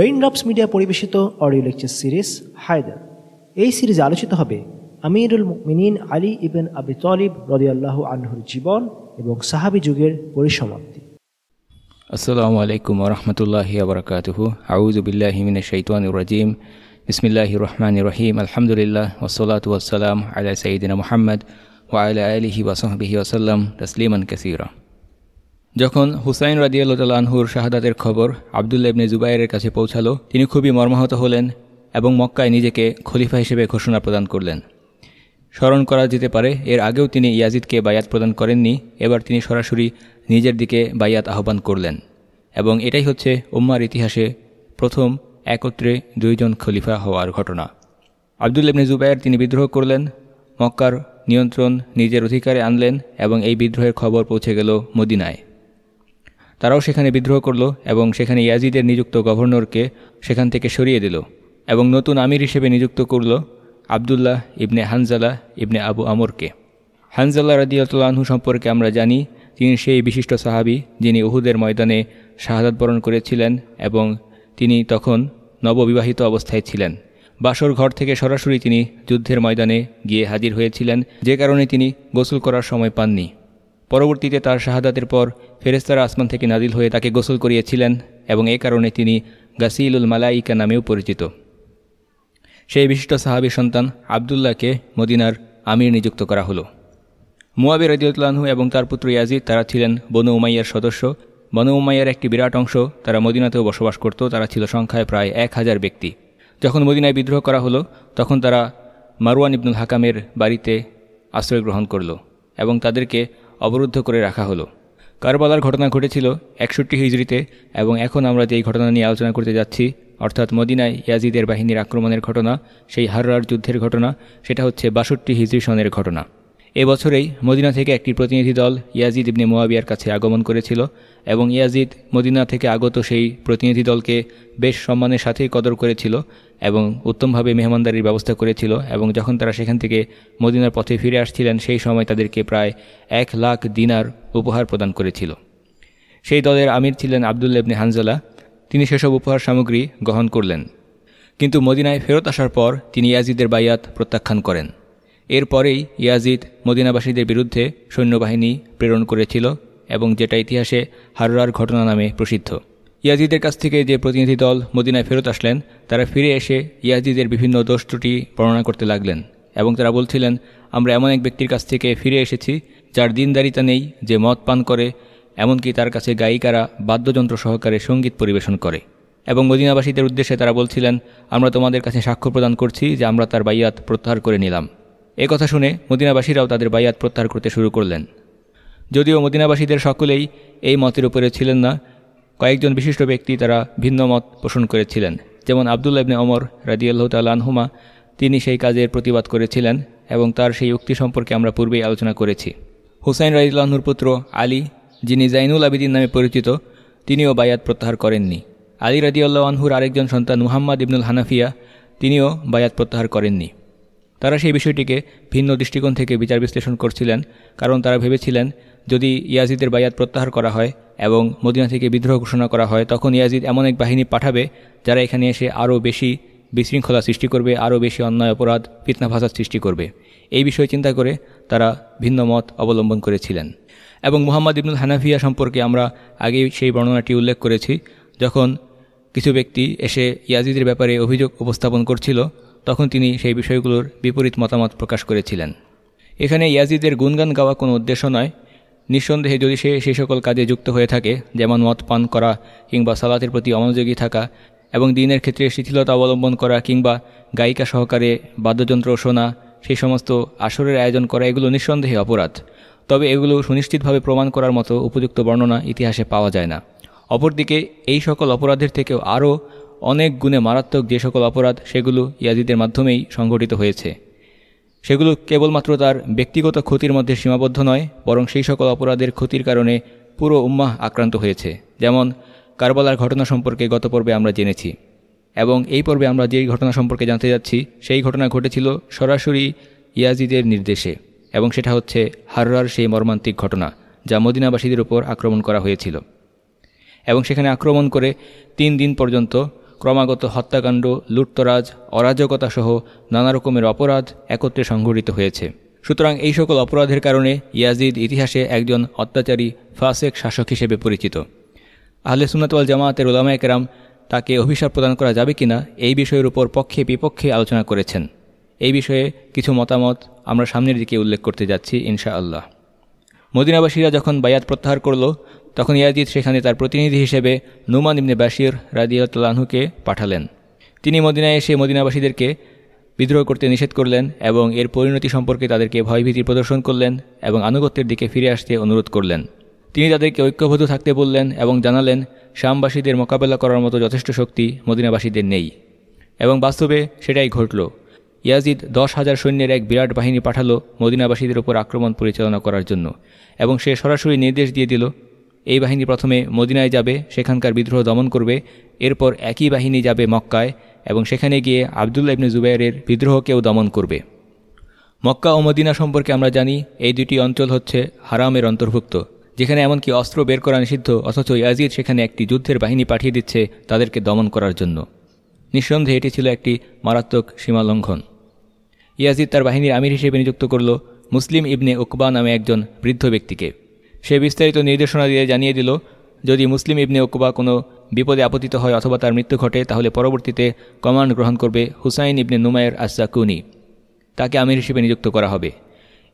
Raindrops media পরিবেশিত audio lecture series Haider এই সিরিজে আলোচিত হবে আমিরুল মিনীন আলী ইবেন আবি তলিব রদিয়াল্লাহ আনহুর জীবন এবং সাহাবি যুগের পরিসমাপ্তি। আসসালামু আলাইকুম ওরহমতুল্লাহ আবরকাতহ আউজুবিল্লাহিমিন শৈতান রাজিম। বিসমিল্লাহ রহমান রহিম। আলহামদুলিল্লাহ ওসলাত ওসালাম আলা সঈদিন মোহাম্মদ ওয়াইলা আলহি ওসহবিহি ওসাল্লাম তসলিমান কাসিরা। যখন হুসাইন রাজিয়াল্লাহুর শাহাদাতের খবর আবদুল্লা ইবনে জুবাইরের কাছে পৌঁছালো, তিনি খুবই মর্মাহত হলেন এবং মক্কায় নিজেকে খলিফা হিসেবে ঘোষণা প্রদান করলেন। স্মরণ করা যেতে পারে, এর আগেও তিনি ইয়াজিদকে বায়াত প্রদান করেননি, এবার তিনি সরাসরি নিজের দিকে বায়াত আহ্বান করলেন। এবং এটাই হচ্ছে উম্মার ইতিহাসে প্রথম একত্রে দুইজন খলিফা হওয়ার ঘটনা। আবদুল ইবনে জুবাইর তিনি বিদ্রোহ করলেন, মক্কার নিয়ন্ত্রণ নিজের অধিকারে আনলেন এবং এই বিদ্রোহের খবর পৌঁছে গেল মদিনায়। তারাও সেখানে বিদ্রোহ করল এবং সেখানে ইয়াজিদের নিযুক্ত গভর্নরকে সেখান থেকে সরিয়ে দিল এবং নতুন আমির হিসেবে নিযুক্ত করল আবদুল্লাহ ইবনে হানজালা ইবনে আবু আমরকে। হানজাল্লাহ রাদিয়াতলাহু সম্পর্কে আমরা জানি, তিনি সেই বিশিষ্ট সাহাবি যিনি উহুদের ময়দানে শাহাদাত বরণ করেছিলেন এবং তিনি তখন নববিবাহিত অবস্থায় ছিলেন। বাসর ঘর থেকে সরাসরি তিনি যুদ্ধের ময়দানে গিয়ে হাজির হয়েছিলেন, যে কারণে তিনি গোসল করার সময় পাননি। পরবর্তীতে তার শাহাদাতের পর ফেরেস্তারা আসমান থেকে নাদিল হয়ে তাকে গোসল করিয়েছিলেন এবং এ কারণে তিনি গাসিলুল মালাইকা নামেও পরিচিত। সেই বিশিষ্ট সাহাবি সন্তান আবদুল্লাহকে মদিনার আমির নিযুক্ত করা হলো। মুয়াবির রদিউল্লাহু এবং তার পুত্র ইয়াজিদ তারা ছিলেন বনু উমাইয়ার সদস্য। বনু উমাইয়ার একটি বিরাট অংশ তারা মদিনাতেও বসবাস করত, তারা ছিল সংখ্যায় প্রায় এক হাজার ব্যক্তি। যখন মদিনায় বিদ্রোহ করা হলো, তখন তারা মারওয়ান ইবনুল হাকামের বাড়িতে আশ্রয় গ্রহণ করল এবং তাদেরকে অবরুদ্ধ করে রাখা হলো। কারবালার ঘটনা ঘটেছিল একষট্টি হিজড়িতে এবং এখন আমরা যেই ঘটনা নিয়ে আলোচনা করতে যাচ্ছি, অর্থাৎ মদিনায় ইয়াজিদের বাহিনীর আক্রমণের ঘটনা, সেই হাররার যুদ্ধের ঘটনা, সেটা হচ্ছে বাষট্টি হিজড়ি সনের ঘটনা। এবছরেই মদিনা থেকে একটি প্রতিনিধি দল ইয়াজিদ ইবনে মোয়াবিয়ার কাছে আগমন করেছিল এবং ইয়াজিদ মদিনা থেকে আগত সেই প্রতিনিধি দলকে বেশ সম্মানের সাথেই কদর করেছিল এবং উত্তমভাবে মেহমানদারির ব্যবস্থা করেছিল এবং যখন তারা সেখান থেকে মদিনার পথে ফিরে আসছিলেন, সেই সময় তাদেরকে প্রায় এক লাখ দিনার উপহার প্রদান করেছিল। সেই দলের আমির ছিলেন আবদুল্লা ইবনে হানজালা। তিনি সেসব উপহার সামগ্রী গ্রহণ করলেন। কিন্তু মদিনায় ফেরত আসার পর তিনি ইয়াজিদের বাইয়াত প্রত্যাখ্যান করেন। এরপরেই ইয়াজিদ মদিনাবাসীদের বিরুদ্ধে সৈন্যবাহিনী প্রেরণ করেছিল এবং যেটা ইতিহাসে হাররার ঘটনা নামে প্রসিদ্ধ। ইয়াজিদের কাছ থেকে যে প্রতিনিধি দল মদিনায় ফেরত আসলেন, তারা ফিরে এসে ইয়াজিদের বিভিন্ন দোষ ত্রুটি বর্ণনা করতে লাগলেন এবং তারা বলছিলেন, আমরা এমন এক ব্যক্তির কাছ থেকে ফিরে এসেছি যার দিনদারিতা নেই যে মদ পান করে, এমনকি তার কাছে গায়িকারা বাদ্যযন্ত্র সহকারে সংগীত পরিবেশন করে। এবং মদিনাবাসীদের উদ্দেশ্যে তারা বলছিলেন, আমরা তোমাদের কাছে সাক্ষ্য প্রদান করছি যে আমরা তার বাইয়াত প্রত্যাহার করে নিলাম। এ কথা শুনে মদিনাবাসীরাও তাদের বাইয়াত প্রত্যাহার করতে শুরু করলেন। যদিও মদিনাবাসীদের সকলেই এই মতের উপরে ছিলেন না, কয়েকজন বিশিষ্ট ব্যক্তি তারা ভিন্ন মত পোষণ করেছিলেন। যেমন আবদুল্লা ইবনে অমর রাজিয়াল্লাহ তাল্লাহমা তিনি সেই কাজের প্রতিবাদ করেছিলেন এবং তার সেই উক্তি সম্পর্কে আমরা পূর্বেই আলোচনা করেছি। হুসাইন রাজিউল্লাহনুর পুত্র আলী, যিনি জাইনুল আবিদিন নামে পরিচিত, তিনিও বায়াত প্রত্যাহার করেননি। আলী রাজিউল্লাহ আনহুর আরেকজন সন্তান মুহাম্মদ ইবনুল হানাফিয়া, তিনিও বায়াত প্রত্যাহার করেননি। তারা সেই বিষয়টিকে ভিন্ন দৃষ্টিকোণ থেকে বিচার বিশ্লেষণ করছিলেন, কারণ তারা ভেবেছিলেন, যদি ইয়াজিদের বায়াত প্রত্যাহার করা হয় এবং মদিনা থেকে বিদ্রোহ ঘোষণা করা হয়, তখন ইয়াজিদ এমন এক বাহিনী পাঠাবে যারা এখানে এসে আরও বেশি বিশৃঙ্খলা সৃষ্টি করবে, আরও বেশি অন্যায়, অপরাধ, ফিতনা ভাষার সৃষ্টি করবে। এই বিষয়ে চিন্তা করে তারা ভিন্ন মত অবলম্বন করেছিলেন। এবং মুহাম্মদ ইবনুল হানাফিয়া সম্পর্কে আমরা আগেই সেই বর্ণনাটি উল্লেখ করেছি, যখন কিছু ব্যক্তি এসে ইয়াজিদের ব্যাপারে অভিযোগ উপস্থাপন করছিল তখন তিনি সেই বিষয়গুলোর বিপরীত মতামত প্রকাশ করেছিলেন। এখানে ইয়াজিদের গুনগান গাওয়া কোনো উদ্দেশ্য নয়। নিঃসন্দেহে যদি সে সেই সকল কাজে যুক্ত হয়ে থাকে, যেমন মদ পান করা কিংবা সালাতের প্রতি অমনোযোগী থাকা এবং দিনের ক্ষেত্রে শিথিলতা অবলম্বন করা কিংবা গায়িকা সহকারে বাদ্যযন্ত্র শোনা, সেই সমস্ত আসরের আয়োজন করা এগুলো নিঃসন্দেহে অপরাধ। তবে এগুলো সুনিশ্চিতভাবে প্রমাণ করার মতো উপযুক্ত বর্ণনা ইতিহাসে পাওয়া যায় না। অপরদিকে এই সকল অপরাধের থেকেও আরও অনেক গুণে মারাত্মক যে সকল অপরাধ সেগুলো ইয়াজিদের মাধ্যমেই সংঘটিত হয়েছে। সেগুলো কেবলমাত্র তার ব্যক্তিগত ক্ষতির মধ্যে সীমাবদ্ধ নয়, বরং সেই সকল অপরাধের ক্ষতির কারণে পুরো উম্মাহ আক্রান্ত হয়েছে, যেমন কারবালার ঘটনা সম্পর্কে গত পর্বে আমরা জেনেছি। এবং এই পর্বে আমরা যেই ঘটনা সম্পর্কে জানতে যাচ্ছি, সেই ঘটনা ঘটেছিল সরাসরি ইয়াজিদের নির্দেশে, এবং সেটা হচ্ছে হাররার সেই মর্মান্তিক ঘটনা, যা মদিনাবাসীদের উপর আক্রমণ করা হয়েছিল। এবং সেখানে আক্রমণ করে তিন দিন পর্যন্ত ক্রমাগত হত্যাকাণ্ড, লুটতরাজ অরাজকতা সহ নানা রকমের অপরাধ একত্রে সংঘটিত হয়েছে। সুতরাং এই সকল অপরাধের কারণে ইয়াজিদ ইতিহাসে একজন অত্যাচারী, ফাসেক শাসক হিসেবে পরিচিত। আহলে সুনাতওয়াল জামায়াতের ওলামায় কেরাম তাকে অভিশাপ প্রদান করা যাবে কিনা এই বিষয়ের উপর পক্ষে বিপক্ষে আলোচনা করেছেন। এই বিষয়ে কিছু মতামত আমরা সামনের দিকে উল্লেখ করতে যাচ্ছি, ইনশাআল্লাহ। মদিনাবাসীরা যখন বায়াত প্রত্যাহার করল তখন ইয়াজিদ সেখানে তার প্রতিনিধি হিসেবে নুমান ইবনে বাশির রাদিয়াতলাহুকে পাঠালেন। তিনি মদিনায় এসে মদিনাবাসীদেরকে বিদ্রোহ করতে নিষেধ করলেন এবং এর পরিণতি সম্পর্কে তাদেরকে ভয়ভীতি প্রদর্শন করলেন এবং আনুগত্যের দিকে ফিরে আসতে অনুরোধ করলেন। তিনি তাদেরকে ঐক্যবদ্ধ থাকতে বললেন এবং জানালেন, শামবাসীদের মোকাবেলা করার মতো যথেষ্ট শক্তি মদিনাবাসীদের নেই। এবং বাস্তবে সেটাই ঘটল। ইয়াজিদ দশ হাজার সৈন্যের এক বিরাট বাহিনী পাঠালো মদিনাবাসীদের উপর আক্রমণ পরিচালনা করার জন্য এবং সে সরাসরি নির্দেশ দিয়ে দিল এই বাহিনী প্রথমে মদিনায় যাবে, সেখানকার বিদ্রোহ দমন করবে, এরপর একই বাহিনী যাবে মক্কায় এবং সেখানে গিয়ে আবদুল্লা ইবনে জুবাইরের বিদ্রোহকেও দমন করবে। মক্কা ও মদিনা সম্পর্কে আমরা জানি এই দুটি অঞ্চল হচ্ছে হারামের অন্তর্ভুক্ত, যেখানে এমনকি অস্ত্র বের করা নিষিদ্ধ অথচ ইয়াজিদ সেখানে একটি যুদ্ধের বাহিনী পাঠিয়ে দিচ্ছে তাদেরকে দমন করার জন্য। নিঃসন্দেহে এটি ছিল একটি মারাত্মক সীমালঙ্ঘন। ইয়াজিদ তার বাহিনীর আমির হিসেবে নিযুক্ত করল মুসলিম ইবনে উকবা নামে একজন বৃদ্ধ ব্যক্তিকে। সে বিস্তারিত নির্দেশনা দিয়ে জানিয়ে দিল, যদি মুসলিম ইবনে উকবা কোনো বিপদে আপতিত হয় অথবা তার মৃত্যু ঘটে, তাহলে পরবর্তীতে কমান্ড গ্রহণ করবে হুসাইন ইবনে নুমায়ের আসাকুনি তাকে আমির হিসেবে নিযুক্ত করা হবে।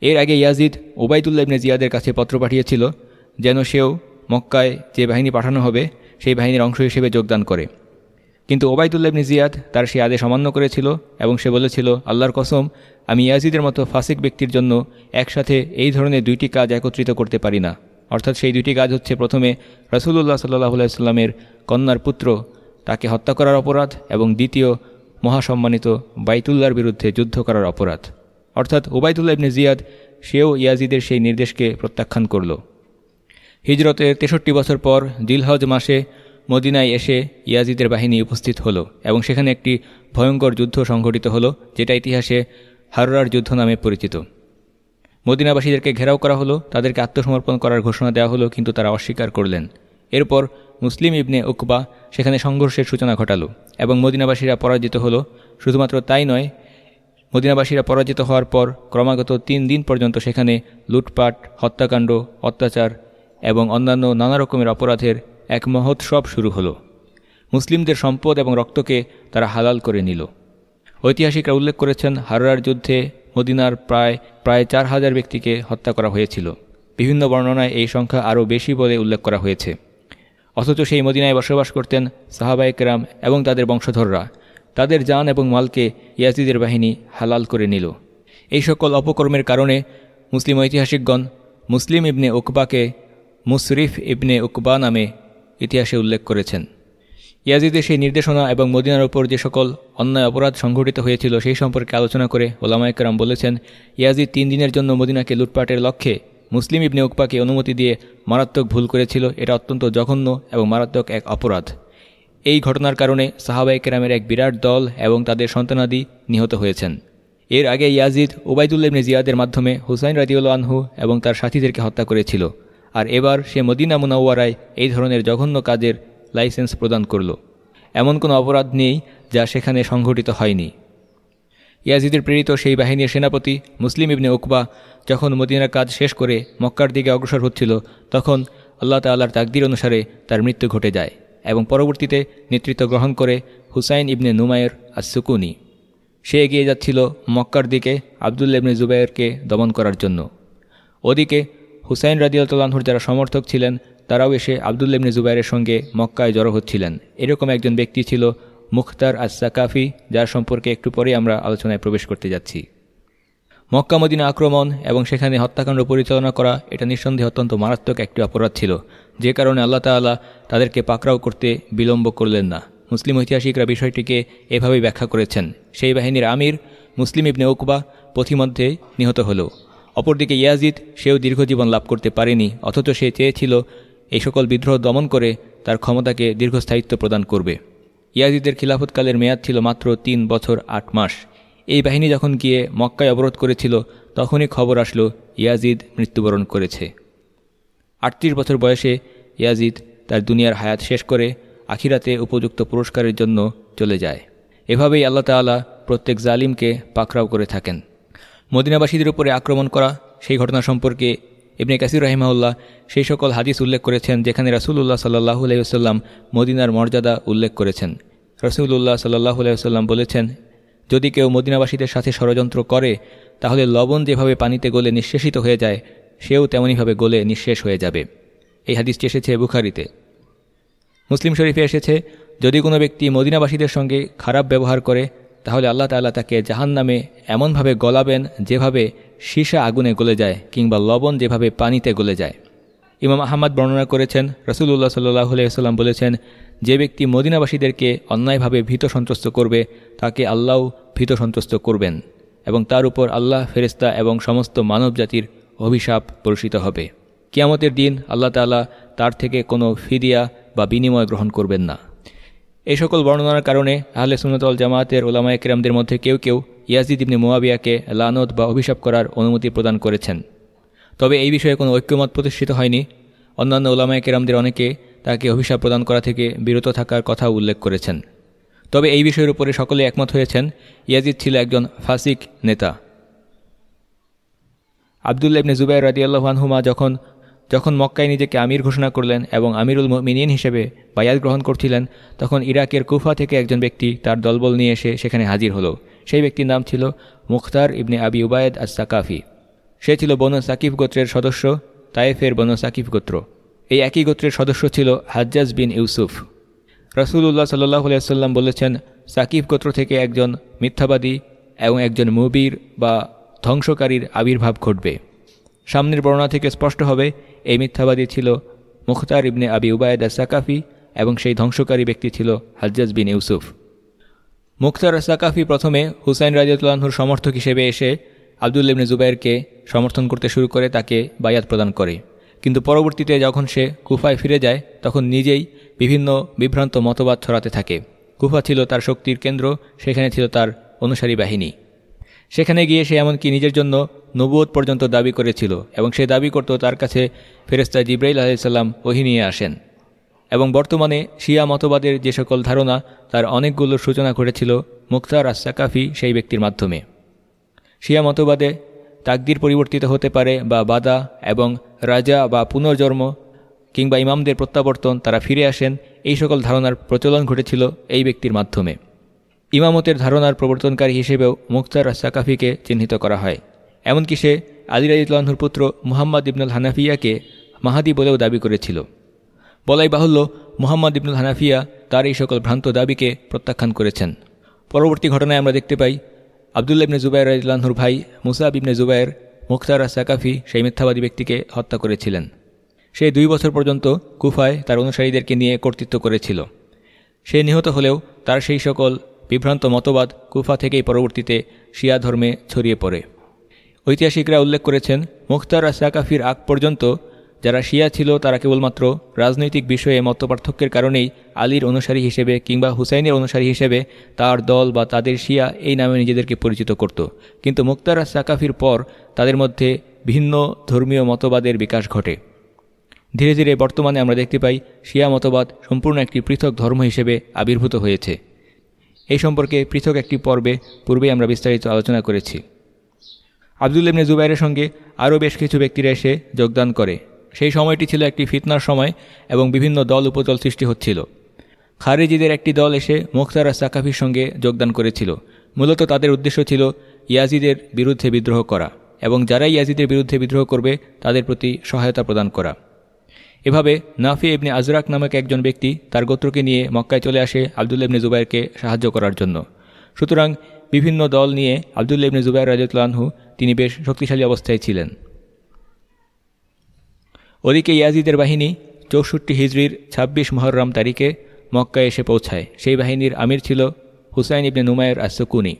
এর আগে ইয়াজিদ ওবায়দুল্লাহ ইবনে জিয়াদের কাছে পত্র পাঠিয়েছিল যেন সেও মক্কায় যে বাহিনী পাঠানো হবে, সেই বাহিনীর অংশ হিসেবে যোগদান করে। কিন্তু ওবায়দুল্লাহ ইবনে জিয়াদ তার সেই আদেশ অমান্য করেছিল এবং সে বলেছিল, আল্লাহর কসম আমি ইয়াজিদের মতো ফাসিক ব্যক্তির জন্য একসাথে এই ধরনের দুইটি কাজ একত্রিত করতে পারি না। অর্থাৎ সেই দুইটি কাজ হচ্ছে প্রথমে রসুল্লাহ সাল্লাহ আলাইস্লামের কন্যার পুত্র, তাকে হত্যা করার অপরাধ এবং দ্বিতীয়, মহাসম্মানিত বাইতুল্লার বিরুদ্ধে যুদ্ধ করার অপরাধ। অর্থাৎ ওবায়দুল্লাহ ইবনে জিয়াদ, সেও ইয়াজিদের সেই নির্দেশকে প্রত্যাখ্যান করল। হিজরতের তেষট্টি বছর পর দিলহজ মাসে মদিনায় এসে ইয়াজিদের বাহিনী উপস্থিত হলো এবং সেখানে একটি ভয়ঙ্কর যুদ্ধ সংঘটিত হলো, যেটা ইতিহাসে হাররার যুদ্ধ নামে পরিচিত। মদিনাবাসীদেরকে ঘেরাও করা হলো, তাদেরকে আত্মসমর্পণ করার ঘোষণা দেওয়া হলো, কিন্তু তারা অস্বীকার করলেন। এরপর মুসলিম ইবনে উকবা সেখানে সংঘর্ষের সূচনা ঘটালো এবং মদিনাবাসীরা পরাজিত হলো। শুধুমাত্র তাই নয়, মদিনাবাসীরা পরাজিত হওয়ার পর ক্রমাগত তিন দিন পর্যন্ত সেখানে লুটপাট, হত্যাকাণ্ড, অত্যাচার এবং অন্যান্য নানা রকমের অপরাধের এক মহোৎসব শুরু হলো। মুসলিমদের সম্পদ এবং রক্তকে তারা হালাল করে নিল। ঐতিহাসিকরা উল্লেখ করেছেন হারার যুদ্ধে মদিনার প্রায় প্রায় চার হাজার ব্যক্তিকে হত্যা করা হয়েছিল। বিভিন্ন বর্ণনায় এই সংখ্যা আরও বেশি বলে উল্লেখ করা হয়েছে। অথচ সেই মদিনায় বসবাস করতেন সাহাবায়করাম এবং তাদের বংশধররা। তাদের যান এবং মালকে ইয়াজিদের বাহিনী হালাল করে নিল। এই সকল অপকর্মের কারণে মুসলিম ঐতিহাসিকগণ মুসলিম ইবনে উকবাকে মুসরিফ ইবনে উকবা নামে ইতিহাসে উল্লেখ করেছেন। ইয়াজিদের সেই নির্দেশনা এবং মদিনার ওপর যে সকল অন্যায় অপরাধ সংঘটিত হয়েছিল সেই সম্পর্কে আলোচনা করে ওলামায়করাম বলেছেন, ইয়াজিদ তিন দিনের জন্য মদিনাকে লুটপাটের লক্ষ্যে মুসলিম ইবনে উকবাকে অনুমতি দিয়ে মারাত্মক ভুল করেছিল। এটা অত্যন্ত জঘন্য এবং মারাত্মক এক অপরাধ। এই ঘটনার কারণে সাহাবাই কেরামের এক বিরাট দল এবং তাদের সন্তানাদি নিহত হয়েছেন। এর আগে ইয়াজিদ ওবায়দুল্লাবনে জিয়াদের মাধ্যমে হুসাইন রাজিউল আনহু এবং তার সাথীদেরকে হত্যা করেছিল। আর এবার সে মদিনা মুনাওয়ারায় এই ধরনের জঘন্য কাজের লাইসেন্স প্রদান করল। এমন কোনো অপরাধ নেই যা সেখানে সংঘটিত হয়নি। ইয়াজিদের প্রেরিত সেই বাহিনীর সেনাপতি মুসলিম ইবনে উকবা যখন মদিনার কাজ শেষ করে মক্কার দিকে অগ্রসর হচ্ছিল, তখন আল্লাহ তাল্লাহর তাকদির অনুসারে তার মৃত্যু ঘটে যায় এবং পরবর্তীতে নেতৃত্ব গ্রহণ করে হুসাইন ইবনে নুমায়ের সুকুনি সে এগিয়ে যাচ্ছিল মক্কার দিকে আবদুল্লা ইবনে জুবাইরকে দমন করার জন্য। ওদিকে হুসাইন রাজিউল্লাহর যারা সমর্থক ছিলেন তারাও এসে আবদুল্লা ইবনে জুবাইরের সঙ্গে মক্কায় জড়ো হচ্ছিলেন। এরকম একজন ব্যক্তি ছিল মুখতার আসাকাফি যার সম্পর্কে একটু পরে আমরা আলোচনায় প্রবেশ করতে যাচ্ছি। মক্কা মদিনা আক্রমণ এবং সেখানে হত্যাকাণ্ড পরিচালনা করা, এটা নিঃসন্দেহে অত্যন্ত মারাত্মক একটি অপরাধ ছিল। যে কারণে আল্লাহ তাল্লাহ তাদেরকে পাকড়াও করতে বিলম্ব করলেন না। মুসলিম ঐতিহাসিকরা বিষয়টিকে এভাবেই ব্যাখ্যা করেছেন। সেই বাহিনীর আমির মুসলিম ইবনে উকবা পথিমধ্যে নিহত হল। অপরদিকে ইয়াজিদ, সেও দীর্ঘজীবন লাভ করতে পারেনি, অথচ সে চেয়েছিল এই সকল বিদ্রোহ দমন করে তার ক্ষমতাকে দীর্ঘস্থায়িত্ব প্রদান করবে। ইয়াজিদের খিলাফতকালের মেয়াদ ছিল মাত্র তিন বছর আট মাস। এই বাহিনী যখন গিয়ে মক্কায় অবরোধ করেছিল, তখনই খবর আসলো ইয়াজিদ মৃত্যুবরণ করেছে। আটত্রিশ বছর বয়সে ইয়াজিদ তার দুনিয়ার হায়াত শেষ করে আখিরাতে উপযুক্ত পুরস্কারের জন্য চলে যায়। এভাবেই আল্লাহ তালা প্রত্যেক জালিমকে পাকড়াও করে থাকেন। মদিনাবাসীদের উপরে আক্রমণ করা সেই ঘটনা সম্পর্কে ইবনে কাসির রাহিমাউল্লাহ সেই সকল হাদিস উল্লেখ করেছেন যেখানে রাসুল্লাহ সাল্লাহ আলাইসাল্লাম মদিনার মর্যাদা উল্লেখ করেছেন। রসুল্লাহ সাল্লাহ আলাইসাল্লাম বলেছেন, যদি কেউ মদিনাবাসীদের সাথে ষড়যন্ত্র করে, তাহলে লবণ যেভাবে পানিতে গলে নিঃশেষিত হয়ে যায়, সেও তেমনইভাবে গলে নিঃশেষ হয়ে যাবে। এই হাদিসটি এসেছে বুখারিতে। মুসলিম শরীফে এসেছে, যদি কোনো ব্যক্তি মদিনাবাসীদের সঙ্গে খারাপ ব্যবহার করে তাহলে আল্লাহ তাল্লাহ তাকে জাহান নামে এমনভাবে গলাবেন যেভাবে সীসা আগুনে গলে যায় কিংবা লবণ যেভাবে পানিতে গলে যায়। ইমাম আহমদ বর্ণনা করেছেন রসুল্লাহ সাল্লাহ আলাইসাল্লাম বলেছেন, যে ব্যক্তি মদিনাবাসীদেরকে অন্যায়ভাবে ভীত সন্ত্রস্ত করবে, তাকে আল্লাহ ভীত সন্ত্রস্ত করবেন এবং তার উপর আল্লাহ ফেরেস্তা এবং সমস্ত মানব জাতির অভিশাপ বর্ষিত হবে। কিয়ামতের দিন আল্লাহ তালা তার থেকে কোনো ফিদিয়া বা বিনিময় গ্রহণ করবেন না। এই সকল বর্ণনার কারণে আহলে সুনতল জামায়াতের ওলামায় কেরামদের মধ্যে কেউ কেউ ইয়াজিদ ইবনে মোয়াবিয়াকে লানত বা অভিশাপ করার অনুমতি প্রদান করেছেন। তবে এই বিষয়ে কোনো ঐক্যমত প্রতিষ্ঠিত হয়নি। অন্যান্য ওলামায় কেরামদের অনেকে তাকে অভিশাপ প্রদান করা থেকে বিরত থাকার কথা উল্লেখ করেছেন। তবে এই বিষয়ের উপরে সকলে একমত হয়েছেন, ইয়াজিদ ছিল একজন ফাসিক নেতা। আবদুল্লা ইবনে জুবাই রাদিয়াল্লাহানহুমা যখন যখন মক্কায় নিজেকে আমির ঘোষণা করলেন এবং আমিরুল মিনিন হিসেবে বায়াত গ্রহণ করছিলেন, তখন ইরাকের কুফা থেকে একজন ব্যক্তি তার দলবল নিয়ে এসে সেখানে হাজির হলো। সেই ব্যক্তির নাম ছিল মুখতার ইবনে আবি উবায়দ আস সাকাফি সে ছিল বনু সাকিফ গোত্রের সদস্য, তায়েফের বনু সাকিফ গোত্র। এই একই গোত্রের সদস্য ছিল হাজ্জাজ বিন ইউসুফ। রসুল্লাহ সাল্লাহ আলিয়াল্লাম বলেছেন, সাকিফ গোত্র থেকে একজন মিথ্যাবাদী এবং একজন মুবির বা ধ্বংসকারীর আবির্ভাব ঘটবে। সামনের বর্ণনা থেকে স্পষ্ট হবে, এই মিথ্যাবাদী ছিল মুখতার ইবনে আবি উবায়দা সাকাফি এবং সেই ধ্বংসকারী ব্যক্তি ছিল হাজ্জাজ বিন ইউসুফ। মুখতার সাকাফি প্রথমে হুসাইন রাজিউল্লাহর সমর্থক হিসেবে এসে আবদুল ইবনে জুবাইরকে সমর্থন করতে শুরু করে, তাকে বায়াত প্রদান করে। কিন্তু পরবর্তীতে যখন সে কুফায় ফিরে যায়, তখন নিজেই বিভিন্ন বিভ্রান্ত মতবাদ ছড়াতে থাকে। কুফা ছিল তার শক্তির কেন্দ্র, সেখানে ছিল তার অনুসারী বাহিনী। সেখানে গিয়ে সে এমনকি নিজের জন্য নবুয়ত পর্যন্ত দাবি করেছিল এবং সে দাবি করত তার কাছে ফেরেস্তা জিব্রাইল আলাইসাল্লাম ওহি নিয়ে আসেন। এবং বর্তমানে শিয়া মতবাদের যে সকল ধারণা, তার অনেকগুলো সূচনা ঘটেছিল মুক্তার আসাকাফি সেই ব্যক্তির মাধ্যমে। শিয়া মতবাদে তাকদির পরিবর্তিত হতে পারে বা বাদা এবং রাজা বা পুনর্জন্ম কিংবা ইমামদের প্রত্যাবর্তন, তারা ফিরে আসেন, এই সকল ধারণার প্রচলন ঘটেছিল এই ব্যক্তির মাধ্যমে। ইমামতের ধারণার প্রবর্তনকারী হিসেবেও মুক্তার সাকাফিকে চিহ্নিত করা হয়। এমনকি সে আদির ইতলানহুর পুত্র মুহাম্মদ ইবনুল হানাফিয়াকে মাহাদি বলেও দাবি করেছিল। বলাই বাহুল্য, মুহাম্মদ ইবনুল হানাফিয়া তার এই সকল ভ্রান্ত দাবিকে প্রত্যাখ্যান করেছেন। পরবর্তী ঘটনায় আমরা দেখতে পাই আবদুল্লা ইবনে জুবাইর রাজিল্লাহর ভাই মুসাব ইবনে জুবাইর মুখতার সাকাফি সেই মিথ্যাবাদী ব্যক্তিকে হত্যা করেছিলেন। সে দুই বছর পর্যন্ত কুফায় তার অনুসারীদেরকে নিয়ে কর্তৃত্ব করেছিল। সে নিহত হলেও তার সেই সকল বিভ্রান্ত মতবাদ কুফা থেকেই পরবর্তীতে শিয়া ধর্মে ছড়িয়ে পড়ে। ঐতিহাসিকরা উল্লেখ করেছেন, মুখতার সাকাফির আগ পর্যন্ত যারা শিয়া ছিল, তারা কেবলমাত্র রাজনৈতিক বিষয়ে মতপার্থক্যের কারণেই আলীর অনুসারী হিসেবে কিংবা হুসাইনের অনুসারী হিসেবে তার দল বা তাদের শিয়া এই নামে নিজেদেরকে পরিচিত করত। কিন্তু মুক্তারা সাকাফির পর তাদের মধ্যে ভিন্ন ধর্মীয় মতবাদের বিকাশ ঘটে। ধীরে ধীরে বর্তমানে আমরা দেখতে পাই, শিয়া মতবাদ সম্পূর্ণ একটি পৃথক ধর্ম হিসেবে আবির্ভূত হয়েছে। এই সম্পর্কে পৃথক একটি পর্বে পূর্বেই আমরা বিস্তারিত আলোচনা করেছি। আবদুল ইবনে জুবাইরের সঙ্গে আরও বেশ কিছু ব্যক্তিরা এসে যোগদান করে। সেই সময়টি ছিল একটি ফিতনার সময় এবং বিভিন্ন দল উপদল সৃষ্টি হচ্ছিল। খারেজিদের একটি দল এসে মুখতারা সাকাফির সঙ্গে যোগদান করেছিল। মূলত তাদের উদ্দেশ্য ছিল ইয়াজিদের বিরুদ্ধে বিদ্রোহ করা এবং যারা ইয়াজিদের বিরুদ্ধে বিদ্রোহ করবে তাদের প্রতি সহায়তা প্রদান করা। এভাবে নাফি ইবনে আজরাক নামক একজন ব্যক্তি তার গোত্রকে নিয়ে মক্কায় চলে আসে আবদুল্লা ইবনে জুবাইরকে সাহায্য করার জন্য। সুতরাং বিভিন্ন দল নিয়ে আবদুল্লা ইবনে জুবাইর রাজতলানহু তিনি বেশ শক্তিশালী অবস্থায় ছিলেন। ওদিকে ইয়াজিদের বাহিনী চৌষট্টি হিজড়ির ২৬ মহরম তারিখে মক্কায় এসে পৌঁছায়। সেই বাহিনীর আমির ছিল হুসাইন ইবনে নুমায়ের আসকুনি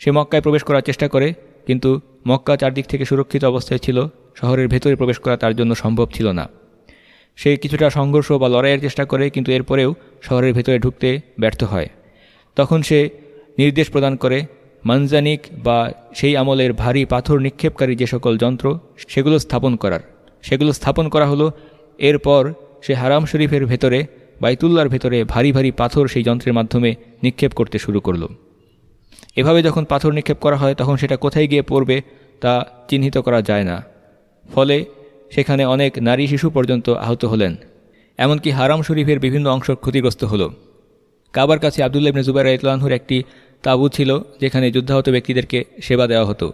সে মক্কায় প্রবেশ করার চেষ্টা করে, কিন্তু মক্কা চারদিক থেকে সুরক্ষিত অবস্থায় ছিল, শহরের ভেতরে প্রবেশ করা তার জন্য সম্ভব ছিল না। সে কিছুটা সংঘর্ষ বা লড়াইয়ের চেষ্টা করে, কিন্তু এরপরেও শহরের ভেতরে ঢুকতে ব্যর্থ হয়। তখন সে নির্দেশ প্রদান করে, মানজানিক বা সেই আমলের ভারী পাথর নিক্ষেপকারী যে সকল যন্ত্র, সেগুলো স্থাপন করার। সেগুলো স্থাপন করা হলো, এরপর সে হারাম শরীফের ভেতরে বাইতুল্লার ভেতরে ভারী ভারী পাথর সেই যন্ত্রের মাধ্যমে নিক্ষেপ করতে শুরু করল। এভাবে যখন পাথর নিক্ষেপ করা হয়, তখন সেটা কোথায় গিয়ে পড়বে তা চিহ্নিত করা যায় না। ফলে সেখানে অনেক নারী শিশু পর্যন্ত আহত হলেন। এমনকি হারাম শরীফের বিভিন্ন অংশ ক্ষতিগ্রস্ত হলো। কাবার কাছে আবদুল্লাহ ইবনে জুবাইর ইতলানহুর একটি তাবু ছিল, যেখানে যুদ্ধাহত ব্যক্তিদেরকে সেবা দেওয়া হতো।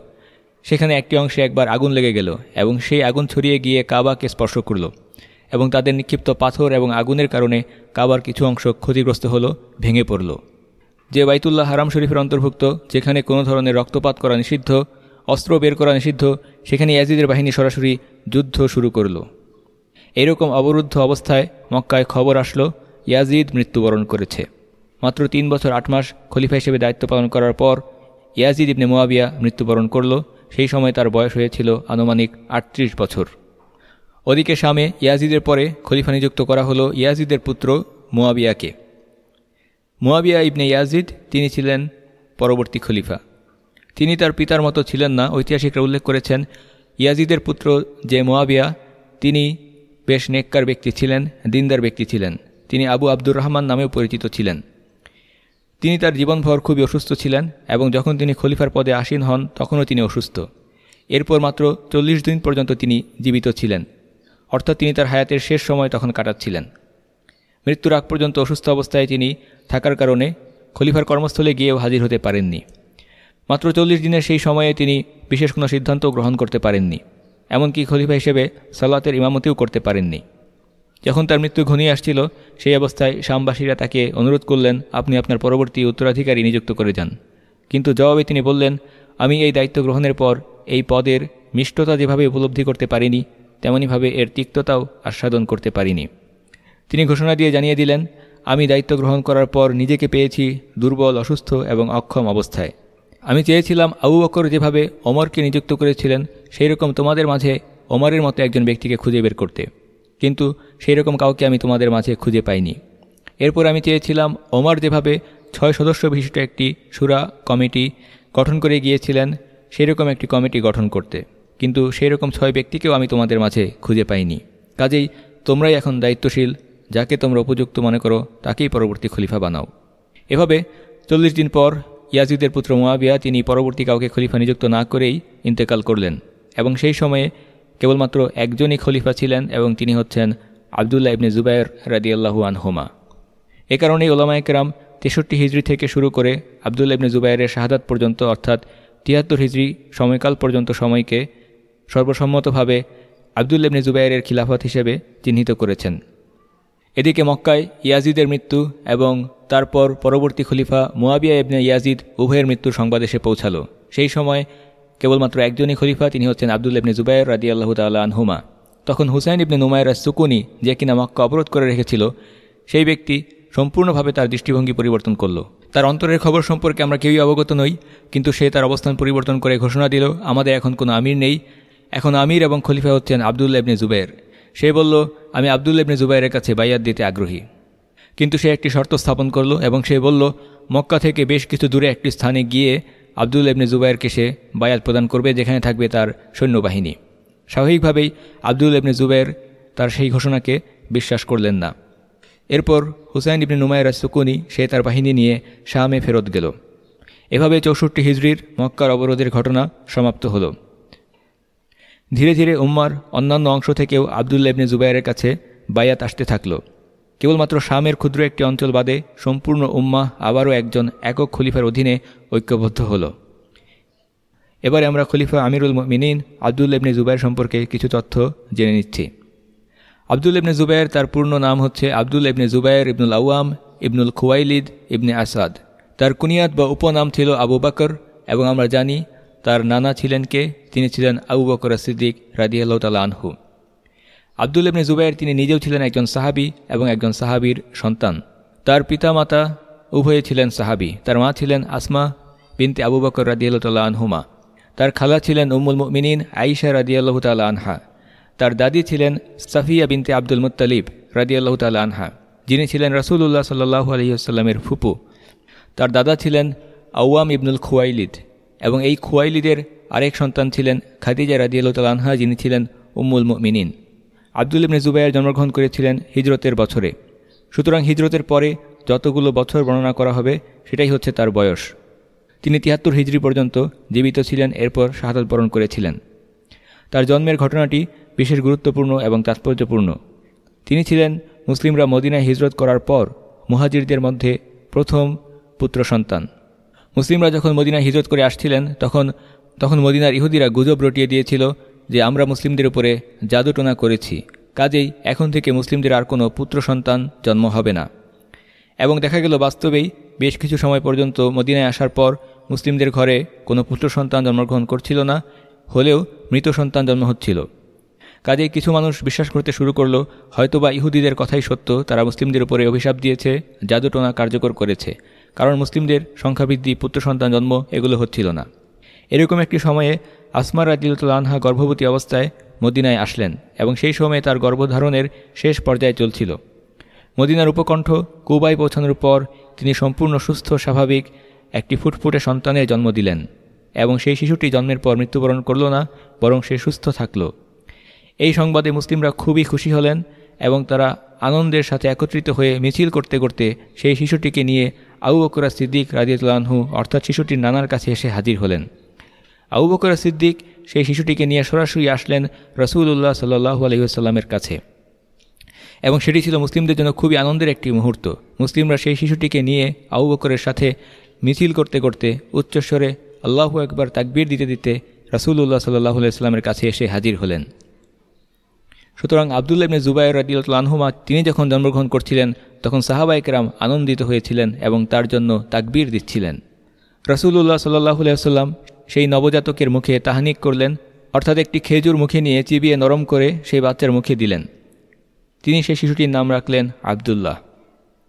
সেখানে একটি অংশে একবার আগুন লেগে গেল এবং সেই আগুন ছড়িয়ে গিয়ে কাবাকে স্পর্শ করল এবং তাদের নিক্ষিপ্ত পাথর এবং আগুনের কারণে কাবার কিছু অংশ ক্ষতিগ্রস্ত হলো, ভেঙে পড়ল। যে বাইতুল্লাহ হারাম শরীফের অন্তর্ভুক্ত, যেখানে কোনো ধরনের রক্তপাত করা নিষিদ্ধ অস্ত্র বের করা নিষিদ্ধ, সেখানে ইয়াজিদের বাহিনী সরাসরি যুদ্ধ শুরু করল। এরকম অবরুদ্ধ অবস্থায় মক্কায় খবর আসলো, ইয়াজিদ মৃত্যুবরণ করেছে। মাত্র তিন বছর আট মাস খলিফা হিসেবে দায়িত্ব পালন করার পর ইয়াজিদ ইবনে মোয়াবিয়া মৃত্যুবরণ করল, সেই সময় তার বয়স হয়েছিল আনুমানিক আটত্রিশ বছর। ওদিকে শামে ইয়াজিদের পরে খলিফা নিযুক্ত করা হলো ইয়াজিদের পুত্র মোয়াবিয়াকে। মোয়াবিয়া ইবনে ইয়াজিদ, তিনি ছিলেন পরবর্তী খলিফা। তিনি তার পিতার মতো ছিলেন না, ঐতিহাসিকরা উল্লেখ করেছেন, ইয়াজিদের পুত্র যে মোয়াবিয়া, তিনি বেশ নেককার ব্যক্তি ছিলেন, দিনদার ব্যক্তি ছিলেন। তিনি আবু আব্দুর রহমান নামেও পরিচিত ছিলেন। তিনি তার জীবনভর খুবই অসুস্থ ছিলেন এবং যখন তিনি খলিফার পদে আসীন হন, তখনও তিনি অসুস্থ। এরপর মাত্র চল্লিশ দিন পর্যন্ত তিনি জীবিত ছিলেন। অর্থাৎ তিনি তার হায়াতের শেষ সময় তখন কাটাচ্ছিলেন। মৃত্যুর আগ পর্যন্ত অসুস্থ অবস্থায় তিনি থাকার কারণে খলিফার কর্মস্থলে গিয়েও হাজির হতে পারেননি। মাত্র চল্লিশ দিনের সেই সময়ে তিনি বিশেষ কোনো সিদ্ধান্ত গ্রহণ করতে পারেননি, এমনকি খলিফা হিসেবে সালাতের ইমামতিও করতে পারেননি। যখন তার মৃত্যু ঘনিয়ে আসছিল, সেই অবস্থায় শামবাসীরা তাকে অনুরোধ করলেন, আপনি আপনার পরবর্তী উত্তরাধিকারী নিযুক্ত করে যান। কিন্তু জবাবে তিনি বললেন, আমি এই দায়িত্ব গ্রহণের পর এই পদের মিষ্টতা যেভাবে উপলব্ধি করতে পারিনি, তেমনইভাবে এর তিক্ততাও আস্বাদন করতে পারিনি। তিনি ঘোষণা দিয়ে জানিয়ে দিলেন, আমি দায়িত্ব গ্রহণ করার পর নিজেকে পেয়েছি দুর্বল, অসুস্থ এবং অক্ষম অবস্থায়। আমি চেয়েছিলাম আবু বকর যেভাবে অমরকে নিযুক্ত করেছিলেন সেই রকম তোমাদের মাঝে অমরের মতো একজন ব্যক্তিকে খুঁজে বের করতে। কিন্তু সেই রকম কাউকে আমি তোমাদের মাঝে খুঁজে পাইনি। এরপর আমি চেয়েছিলাম ওমর যেভাবে ছয় সদস্য বিশিষ্ট একটি সুরা, কমিটি গঠন করে গিয়েছিলেন সেই রকম একটি কমিটি গঠন করতে। কিন্তু সেই রকম ছয় ব্যক্তিকেও আমি তোমাদের মাঝে খুঁজে পাইনি। কাজেই তোমরাই এখন দায়িত্বশীল, যাকে তোমরা উপযুক্ত মনে করো, তাকেই পরবর্তী খলিফা বানাও। এভাবে চল্লিশ দিন পর ইয়াজিদের পুত্র মোয়াবিয়া তিনি পরবর্তী কাউকে খলিফা নিযুক্ত না করেই ইন্তেকাল করলেন এবং সেই সময়ে কেবলমাত্র একজনই খলিফা ছিলেন এবং তিনি হচ্ছেন আবদুল্লাহ ইবনে জুবাইর রাদিয়াল্লাহু আনহুমা। এ কারণেই ওলামায়কেরাম তেষট্টি হিজড়ি থেকে শুরু করে আবদুল্লা ইবনে জুবাইরের শাহাদাত পর্যন্ত অর্থাৎ তিয়াত্তর হিজড়ি সময়কাল পর্যন্ত সময়কে সর্বসম্মতভাবে আবদুল্লা ইবনে জুবাইরের খিলাফত হিসেবে চিহ্নিত করেছেন। এদিকে মক্কায় ইয়াজিদের মৃত্যু এবং তারপর পরবর্তী খলিফা মোয়াবিয়া ইবনে ইয়াজিদ উভয়ের মৃত্যুর সংবাদ এসে পৌঁছালো। সেই সময় কেবলমাত্র একজনই খলিফা, তিনি হচ্ছেন আবদুল ইবনে জুবাইর রাদি আল্লাহ তাল্লাহ আনহুমা। তখন হুসাইন ইবনে নুমায়ের সুকুনি যে কিনা মক্কা অবরোধ করে রেখেছিল, সেই ব্যক্তি সম্পূর্ণভাবে তার দৃষ্টিভঙ্গি পরিবর্তন করল। তার অন্তরের খবর সম্পর্কে আমরা কেউই অবগত নই, কিন্তু সে তার অবস্থান পরিবর্তন করে ঘোষণা দিল, আমাদের এখন কোনো আমির নেই। এখন আমির এবং খলিফা হচ্ছেন আবদুল্লা ইবনে জুবাইর। সে বলল, আমি আবদুল্লা ইবনে জুবাইরের কাছে বাইয়াত দিতে আগ্রহী। কিন্তু সে একটি শর্ত স্থাপন করল এবং সে বলল, মক্কা থেকে বেশ কিছু দূরে একটি স্থানে গিয়ে আবদুল ইবনে জুবাইরকে সে বায়াত প্রদান করবে, যেখানে থাকবে তার সৈন্যবাহিনী। স্বাভাবিকভাবেই আবদুল ইবনে জুবাইর তার সেই ঘোষণাকে বিশ্বাস করলেন না। এরপর হুসাইন ইবনে নুমায়ের সুকুনি সে তার বাহিনী নিয়ে শামে ফেরত গেল। এভাবে চৌষট্টি হিজড়ির মক্কার অবরোধের ঘটনা সমাপ্ত হল। ধীরে ধীরে উম্মার অন্যান্য অংশ থেকেও আবদুল্লা ইবনে জুবাইরের কাছে বায়াত আসতে থাকল। কেবলমাত্র শামের ক্ষুদ্র একটি অঞ্চল বাদে সম্পূর্ণ উম্মা আবারও একজন একক খলিফার অধীনে ঐক্যবদ্ধ হল। এবারে আমরা খলিফা আমিরুল মিনিন আবদুল ইবনে জুবাইর সম্পর্কে কিছু তথ্য জেনে নিচ্ছি। আবদুল ইবনে জুবাইর, তার পূর্ণ নাম হচ্ছে আবদুল ইবনে জুবাইর ইবনুল আওয়াম ইবনুল খুয়াইলিদ ইবনে আসাদ। তার কুনিয়াত বা উপনাম ছিল আবু বাকর এবং আমরা জানি তার নানা ছিলেন কে? তিনি ছিলেন আবু বকর সিদ্দিক রাদিয়াল্লাহ তালা আনহু। আবদুল ইবনে জুবাইর তিনি নিজেও ছিলেন একজন সাহাবি এবং একজন সাহাবির সন্তান। তার পিতামাতা উভয়ে ছিলেন সাহাবি। তার মা ছিলেন আসমা বিনতে আবু বকর রাদিয়াল্লাহ আনহুমা। তার খালা ছিলেন উম্মুল মিনিন আইসা রাদিয়াল্লাহ তাল্লাহ আনহা। তার দাদি ছিলেন সাফিয়া বিনতে আব্দুল মুতালিব রাদিয়াল্লাহ তাল্লাহ আনহা। যিনি ছিলেন রসুল্লাহ সাল্লাহ আলহিহাস্লামের ফুপু। তার দাদা ছিলেন আওয়াম ইবনুল খুয়াইলিদ এবং এই খুয়াইলিদের আরেক সন্তান ছিলেন খাদিজা তাল আনহা, যিনি ছিলেন উম্মুল মিনিন আবদুল ইবনে জুবাইর জন্মগ্রহণ করেছিলেন হিজরতের বছরে। সুতরাং হিজরতের পরে যতগুলো বছর বর্ণনা করা হবে, সেটাই হচ্ছে তার বয়স। তিনি তিয়াত্তর হিজড়ি পর্যন্ত জীবিত ছিলেন, এরপর শাহাদত বরণ করেছিলেন। তার জন্মের ঘটনাটি বিশেষ গুরুত্বপূর্ণ এবং তাৎপর্যপূর্ণ। তিনি ছিলেন মুসলিমরা মদিনায় হিজরত করার পর মুহাজিরদের মধ্যে প্রথম পুত্র সন্তান। মুসলিমরা যখন মদিনায় হিজরত করে আসছিলেন, তখন তখন মদিনার ইহুদিরা গুজব রটিয়ে দিয়েছিল যে আমরা মুসলিমদের উপরে জাদুটোনা করেছি। কাজেই এখন থেকে মুসলিমদের আর কোনো পুত্র সন্তান জন্ম হবে না। এবং দেখা গেল বাস্তবেই বেশ কিছু সময় পর্যন্ত মদিনায় আসার পর মুসলিমদের ঘরে কোনো পুত্র সন্তান জন্মগ্রহণ করছিল না, হলেও মৃত সন্তান জন্ম হচ্ছিল। কাজেই কিছু মানুষ বিশ্বাস করতে শুরু করল, হয়তোবা ইহুদিদের কথাই সত্য, তারা মুসলিমদের উপরে অভিশাপ দিয়েছে জাদুটোনা কার্যকর করেছে। কারণ মুসলিমদের সংখ্যাবৃদ্ধি পুত্র সন্তান জন্ম এগুলো হচ্ছিল না। এরকম একটি সময়ে আসমার রাজিউল আনহা গর্ভবতী অবস্থায় মদিনায় আসলেন এবং সেই সময়ে তার গর্ভধারণের শেষ পর্যায়ে চলছিল। মদিনার উপকণ্ঠ কুবাই পৌঁছানোর পর তিনি সম্পূর্ণ সুস্থ, স্বাভাবিক একটি ফুটফুটে সন্তানের জন্ম দিলেন এবং সেই শিশুটি জন্মের পর মৃত্যুবরণ করল না, বরং সে সুস্থ থাকল। এই সংবাদে মুসলিমরা খুবই খুশি হলেন এবং তারা আনন্দের সাথে একত্রিত হয়ে মিছিল করতে করতে সেই শিশুটিকে নিয়ে আউ বকরা সিদ্দিক রাজিউল্লাহু অর্থাৎ শিশুটির নানার কাছে এসে হাজির হলেন। আউ বকরা সিদ্দিক সেই শিশুটিকে নিয়ে সরাসরি আসলেন রসুল্লাহ সাল্লাহু আলহিউসাল্লামের কাছে। এবং সেটি ছিল মুসলিমদের জন্য খুবই আনন্দের একটি মুহূর্ত। মুসলিমরা সেই শিশুটিকে নিয়ে আউ বকরের সাথে মিছিল করতে করতে উচ্চস্বরে আল্লাহু একবার তাকবির দিতে দিতে রাসুল্লাহ সাল্লাহ ইসলামের কাছে এসে হাজির হলেন। সুতরাং আবদুল্লা ইবনে জুবাইর রাদিউল্লাহমা তিনি যখন জন্মগ্রহণ করছিলেন, তখন সাহাবাইকরাম আনন্দিত হয়েছিলেন এবং তার জন্য তাকবীর দিচ্ছিলেন। রসুল্লাহ সাল্লাহ সাল্লাম সেই নবজাতকের মুখে তাহানিক করলেন, অর্থাৎ একটি খেজুর মুখে নিয়ে চিবিয়ে নরম করে সেই বাচ্চার মুখে দিলেন। তিনি সেই শিশুটির নাম রাখলেন আবদুল্লাহ।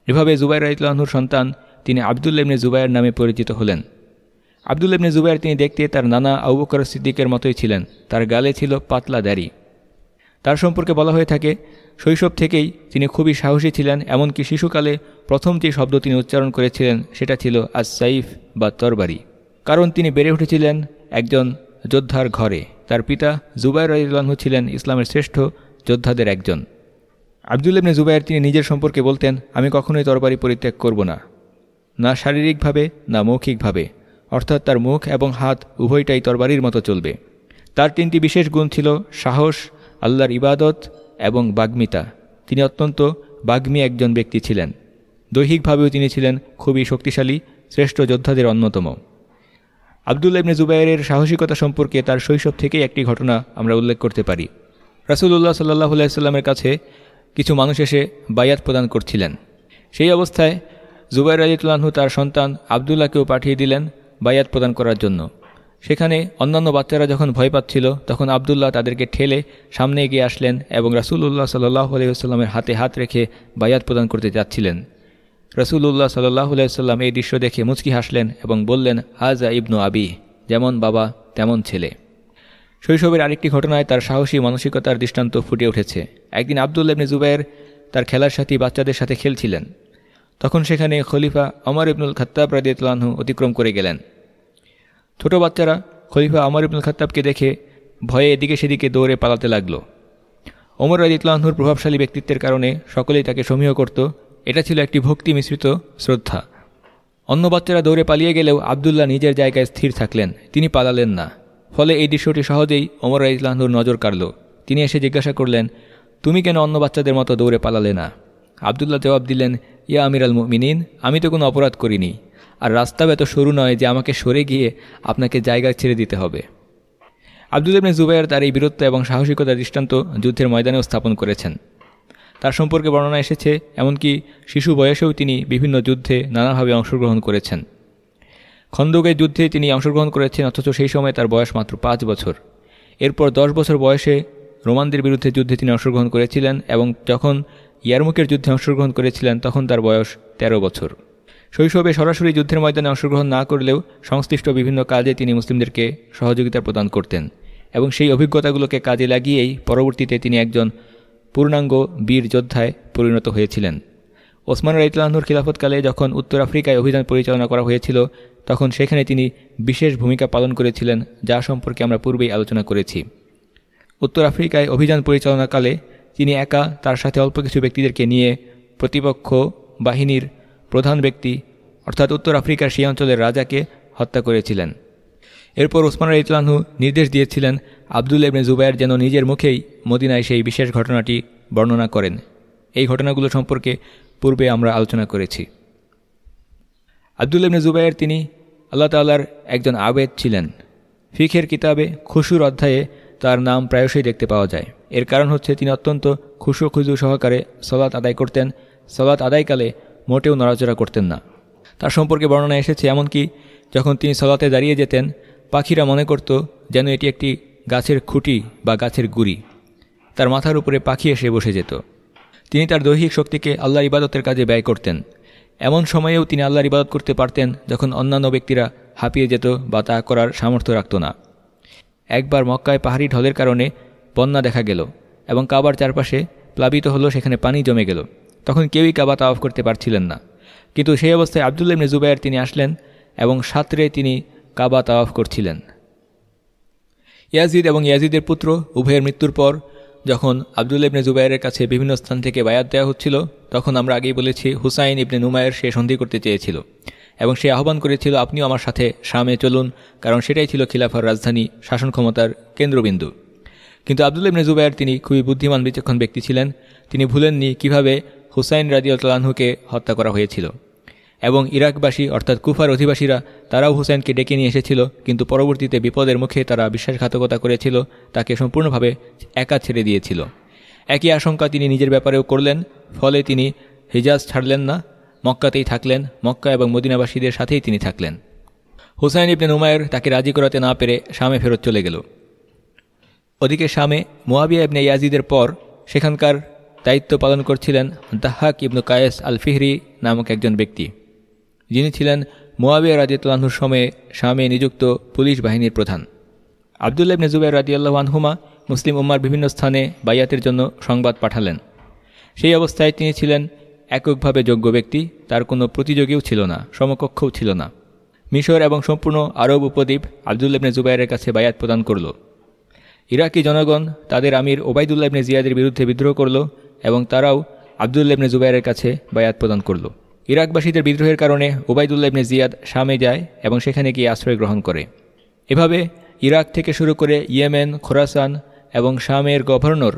এভাবে জুবাইর রাইতলাহুর সন্তান তিনি আবদুল্লা ইবনে জুবাইয়ের নামে পরিচিত হলেন। আবদুল্লা ইবনে জুবাইর তিনি দেখতে তার নানা আবুকর সিদ্দিকের মতোই ছিলেন, তার গালে ছিল পাতলা দাড়ি। তার সম্পর্কে বলা হয়ে থাকে, শৈশব থেকেই তিনি খুবই সাহসী ছিলেন, এমনকি শিশুকালে প্রথম যে শব্দ তিনি উচ্চারণ করেছিলেন সেটা ছিল আজ সাইফ বা তরবারি। কারণ তিনি বেড়ে উঠেছিলেন একজন যোদ্ধার ঘরে। তার পিতা জুবাইর রাইলাহু ছিলেন ইসলামের শ্রেষ্ঠ যোদ্ধাদের একজন। আবদুল ইবনে জুবাইর তিনি নিজের সম্পর্কে বলতেন, আমি কখনোই তরবারি পরিত্যাগ করব না। না শারীরিকভাবে, না মৌখিকভাবে। অর্থাৎ তার মুখ এবং হাত উভয়টাই তরবারির মতো চলবে। তার তিনটি বিশেষ গুণ ছিল সাহস আল্লাহর ইবাদত এবং বাগ্মিতা। তিনি অত্যন্ত বাগ্মী একজন ব্যক্তি ছিলেন। দৈহিকভাবেও তিনি ছিলেন খুবই শক্তিশালী, শ্রেষ্ঠ যোদ্ধাদের অন্যতম। আবদুল্লা ইবনে জুবাইরের সাহসিকতা সম্পর্কে তার শৈশব থেকেই একটি ঘটনা আমরা উল্লেখ করতে পারি। রাসুল্লাহ সাল্লাহ সাল্লামের কাছে কিছু মানুষ এসে বায়াত প্রদান করছিলেন। সেই অবস্থায় জুবাইর আলিতুল্লাহু তার সন্তান আবদুল্লাহকেও পাঠিয়ে দিলেন বায়াত প্রদান করার জন্য। সেখানে অন্যান্য বাচ্চারা যখন ভয় পাচ্ছিল, তখন আবদুল্লাহ তাদেরকে ঠেলে সামনে এগিয়ে আসলেন এবং রাসুল্লাহ সাল্লাহ আলহিহাস্লামের হাতে হাত রেখে বায়াত প্রদান করতে যাচ্ছিলেন। রসুল্লাহ সাল্লাহ আলাইসাল্লাম এই দৃশ্য দেখে মুচকি হাসলেন এবং বললেন, হাজা ইবনু আবি, যেমন বাবা, তেমন ছেলে। শৈশবের আরেকটি ঘটনায় তার সাহসী মানসিকতার দৃষ্টান্ত ফুটে উঠেছে। একদিন আবদুল্লা ইবনে জুবাইর তার খেলার সাথী বাচ্চাদের সাথে খেলছিলেন। তখন সেখানে খলিফা অমর ইবনুল খত্তাব রাদিয়াতলাহু অতিক্রম করে গেলেন। ছোট বাচ্চারা খলিফা অমর ইবনুল খত্তাবকে দেখে ভয়ে এদিকে সেদিকে দৌড়ে পালাতে লাগল। অমর রাদিতলাহুর প্রভাবশালী ব্যক্তিত্বের কারণে সকলেই তাকে সমীহ করত। এটা ছিল একটি ভক্তি মিশ্রিত শ্রদ্ধা। অন্য বাচ্চারা দৌড়ে পালিয়ে গেলেও আবদুল্লাহ নিজের জায়গায় স্থির থাকলেন, তিনি পালালেন না। ফলে এই দৃশ্যটি সহজেই অমর ইসলাহুর নজর কাড়ল। তিনি এসে জিজ্ঞাসা করলেন, তুমি কেন অন্য বাচ্চাদের মতো দৌড়ে পালালে না? আবদুল্লাহ জবাব দিলেন, ইয়া আমির আল মিনিন আমি তো কোনো অপরাধ করিনি। আর রাস্তাও এত সরু নয় যে আমাকে সরে গিয়ে আপনাকে জায়গা ছেড়ে দিতে হবে। আব্দুল ইবনে জুবাইর তার এই বীরত্ব এবং সাহসিকতার দৃষ্টান্ত যুদ্ধের ময়দানেও স্থাপন করেছেন। তার সম্পর্কে বর্ণনা এসেছে, এমনকি শিশু বয়সেও তিনি বিভিন্ন যুদ্ধে নানাভাবে অংশগ্রহণ করেছেন। খন্দকের যুদ্ধে তিনি অংশগ্রহণ করেছেন, অথচ সেই সময় তার বয়স মাত্র পাঁচ বছর। এরপর দশ বছর বয়সে রোমানদের বিরুদ্ধে যুদ্ধে তিনি অংশগ্রহণ করেছিলেন এবং যখন ইয়ারমুকের যুদ্ধে অংশগ্রহণ করেছিলেন, তখন তার বয়স ১৩ বছর। শৈশবে সরাসরি যুদ্ধের ময়দানে অংশগ্রহণ না করলেও সংশ্লিষ্ট বিভিন্ন কাজে তিনি মুসলিমদেরকে সহযোগিতা প্রদান করতেন এবং সেই অভিজ্ঞতাগুলোকে কাজে লাগিয়েই পরবর্তীতে তিনি একজন পূর্ণাঙ্গ বীর যোদ্ধায় পরিণত হয়েছিলেন। ওসমান রাইতলাহুর খিলাফতকালে যখন উত্তর আফ্রিকায় অভিযান পরিচালনা করা হয়েছিল, তখন সেখানে তিনি বিশেষ ভূমিকা পালন করেছিলেন, যা সম্পর্কে আমরা পূর্বেই আলোচনা করেছি। উত্তর আফ্রিকায় অভিযান পরিচালনাকালে তিনি একা, তার সাথে অল্প কিছু ব্যক্তিদেরকে নিয়ে প্রতিপক্ষ বাহিনীর প্রধান ব্যক্তি, অর্থাৎ উত্তর আফ্রিকার সেই অঞ্চলের রাজাকে হত্যা করেছিলেন। এরপর ওসমান ইতলানহু নির্দেশ দিয়েছিলেন আবদুল এবনে জুবাইর যেন নিজের মুখেই মদিনায় সেই বিশেষ ঘটনাটি বর্ণনা করেন। এই ঘটনাগুলো সম্পর্কে পূর্বে আমরা আলোচনা করেছি। আবদুল এবনে জুবাইর তিনি আল্লাহ তাল্লার একজন আবেদ ছিলেন। ফিখের কিতাবে খুশুর অধ্যায়ে তার নাম প্রায়শই দেখতে পাওয়া যায়। এর কারণ হচ্ছে তিনি অত্যন্ত খুশু খুজু সহকারে সলাৎ আদায় করতেন। সলাৎ আদায়কালে মোটেও নড়াচড়া করতেন না। তার সম্পর্কে বর্ণনা এসেছে এমনকি যখন তিনি সলাতে দাঁড়িয়ে যেতেন, পাখিরা মনে করত যেন এটি একটি গাছের খুঁটি বা গাছের গুড়ি। তার মাথার উপরে পাখি এসে বসে যেত। তিনি তার দৈহিক শক্তিকে আল্লাহর ইবাদতের কাজে ব্যয় করতেন। এমন সময়েও তিনি আল্লাহর ইবাদত করতে পারতেন যখন অন্যান্য ব্যক্তিরা হাঁপিয়ে যেত বা তা করার সামর্থ্য রাখত না। একবার মক্কায় পাহাড়ি ঢলের কারণে বন্যা দেখা গেল এবং কাবার চারপাশে প্লাবিত হলো, সেখানে পানি জমে গেল। তখন কেউই কাবা তাওয়াফ করতে পারছিলেন না। কিন্তু সেই অবস্থায় আবদুল্লাহ জুবাইর তিনি আসলেন এবং সাঁতরে তিনি কাবা তাওয়াফ করছিলেন। ইয়াজিদ এবং ইয়াজিদের পুত্র উভয়ের মৃত্যুর পর যখন আবদুল ইবনে জুবাইরের কাছে বিভিন্ন স্থান থেকে বায়াত দেওয়া হচ্ছিল, তখন আমরা আগেই বলেছি হুসাইন ইবনে নুমায়ের সে সন্ধি করতে চেয়েছিল এবং সে আহ্বান করেছিল, আপনিও আমার সাথে শামে চলুন, কারণ সেটাই ছিল খিলাফার রাজধানী শাসন ক্ষমতার কেন্দ্রবিন্দু। কিন্তু আবদুল ইবনে জুবাইর তিনি খুবই বুদ্ধিমান, বিচক্ষণ ব্যক্তি ছিলেন। তিনি ভুলেননি কীভাবে হুসাইন রাজিউল্লাহকে হত্যা করা হয়েছিল। এবং ইরাকবাসী, অর্থাৎ কুফার অধিবাসীরা, তারাও হুসাইনকে ডেকে নিয়ে এসেছিল, কিন্তু পরবর্তীতে বিপদের মুখে তারা বিশ্বাসঘাতকতা করেছিল, তাকে সম্পূর্ণভাবে একা ছেড়ে দিয়েছিল। একই আশঙ্কা তিনি নিজের ব্যাপারেও করলেন, ফলে তিনি হিজাজ ছাড়লেন না, মক্কাতেই থাকলেন, মক্কা এবং মদিনাবাসীদের সাথেই তিনি থাকলেন। হুসাইন ইবনে নুমায়ের তাকে রাজি করাতে না পেরে শামে ফেরত চলে গেল। ওদিকে শামে মোয়াবিয়া ইবনে ইয়াজিদের পর সেখানকার দায়িত্ব পালন করছিলেন দাহাক ইবনু কায়েস আল ফিহরি নামক একজন ব্যক্তি। যিনি ছিলেন মোয়াবিয়া রাজিউল্লাহুর সময়ে শামে নিযুক্ত পুলিশ বাহিনীর প্রধান। আবদুল্লাহ ইবনে জুবাই রাজিয়াল্লাহ মুসলিম উম্মার বিভিন্ন স্থানে বাইয়াতের জন্য সংবাদ পাঠালেন। সেই অবস্থায় তিনি ছিলেন এককভাবে যোগ্য ব্যক্তি, তার কোনো প্রতিযোগীও ছিল না, সমকক্ষও ছিল না। মিশর এবং সম্পূর্ণ আরব উপদ্বীপ আবদুল্লা ইবনে জুবাইরের কাছে বায়াত প্রদান করল। ইরাকি জনগণ তাদের আমির ওবায়দুল্লাহ ইবনে জিয়াদের বিরুদ্ধে বিদ্রোহ করল এবং তারাও আবদুল্লা ইবনে জুবাইরের কাছে বায়াত প্রদান করল। ইরাকবাসীদের বিদ্রোহের কারণে ওবায়দুল্লাহ ইবনে জিয়াদ শামে যায় এবং সেখানে গিয়ে আশ্রয় গ্রহণ করে। এভাবে ইরাক থেকে শুরু করে ইয়েমেন, খোরাসান এবং শামের গভর্নর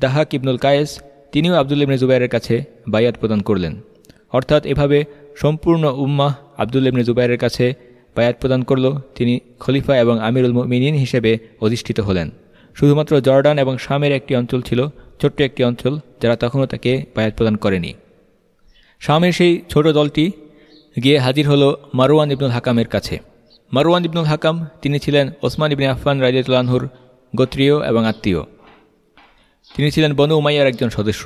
দাহাক ইবনুল কায়েস তিনিও আবদুল ইবনে জুবাইরের কাছে বায়াত প্রদান করলেন। অর্থাৎ এভাবে সম্পূর্ণ উম্মাহ আবদুল ইবনে জুবাইরের কাছে বায়াত প্রদান করল। তিনি খলিফা এবং আমিরুল মিনিন হিসেবে অধিষ্ঠিত হলেন। শুধুমাত্র জর্ডান এবং শামের একটি অঞ্চল ছিল ছোট্ট একটি অঞ্চল যারা তখনও তাকে বায়াত প্রদান করেনি। শামের সেই ছোট দলটি গিয়ে হাজির হলো মারওয়ান ইবনুল হাকামের কাছে। মারওয়ান ইবনুল হাকাম, তিনি ছিলেন ওসমান ইবনে আফফান রাজিউল্লাহুর গোত্রীয় এবং আত্মীয়। তিনি ছিলেন বনু উমাইয়ার একজন সদস্য।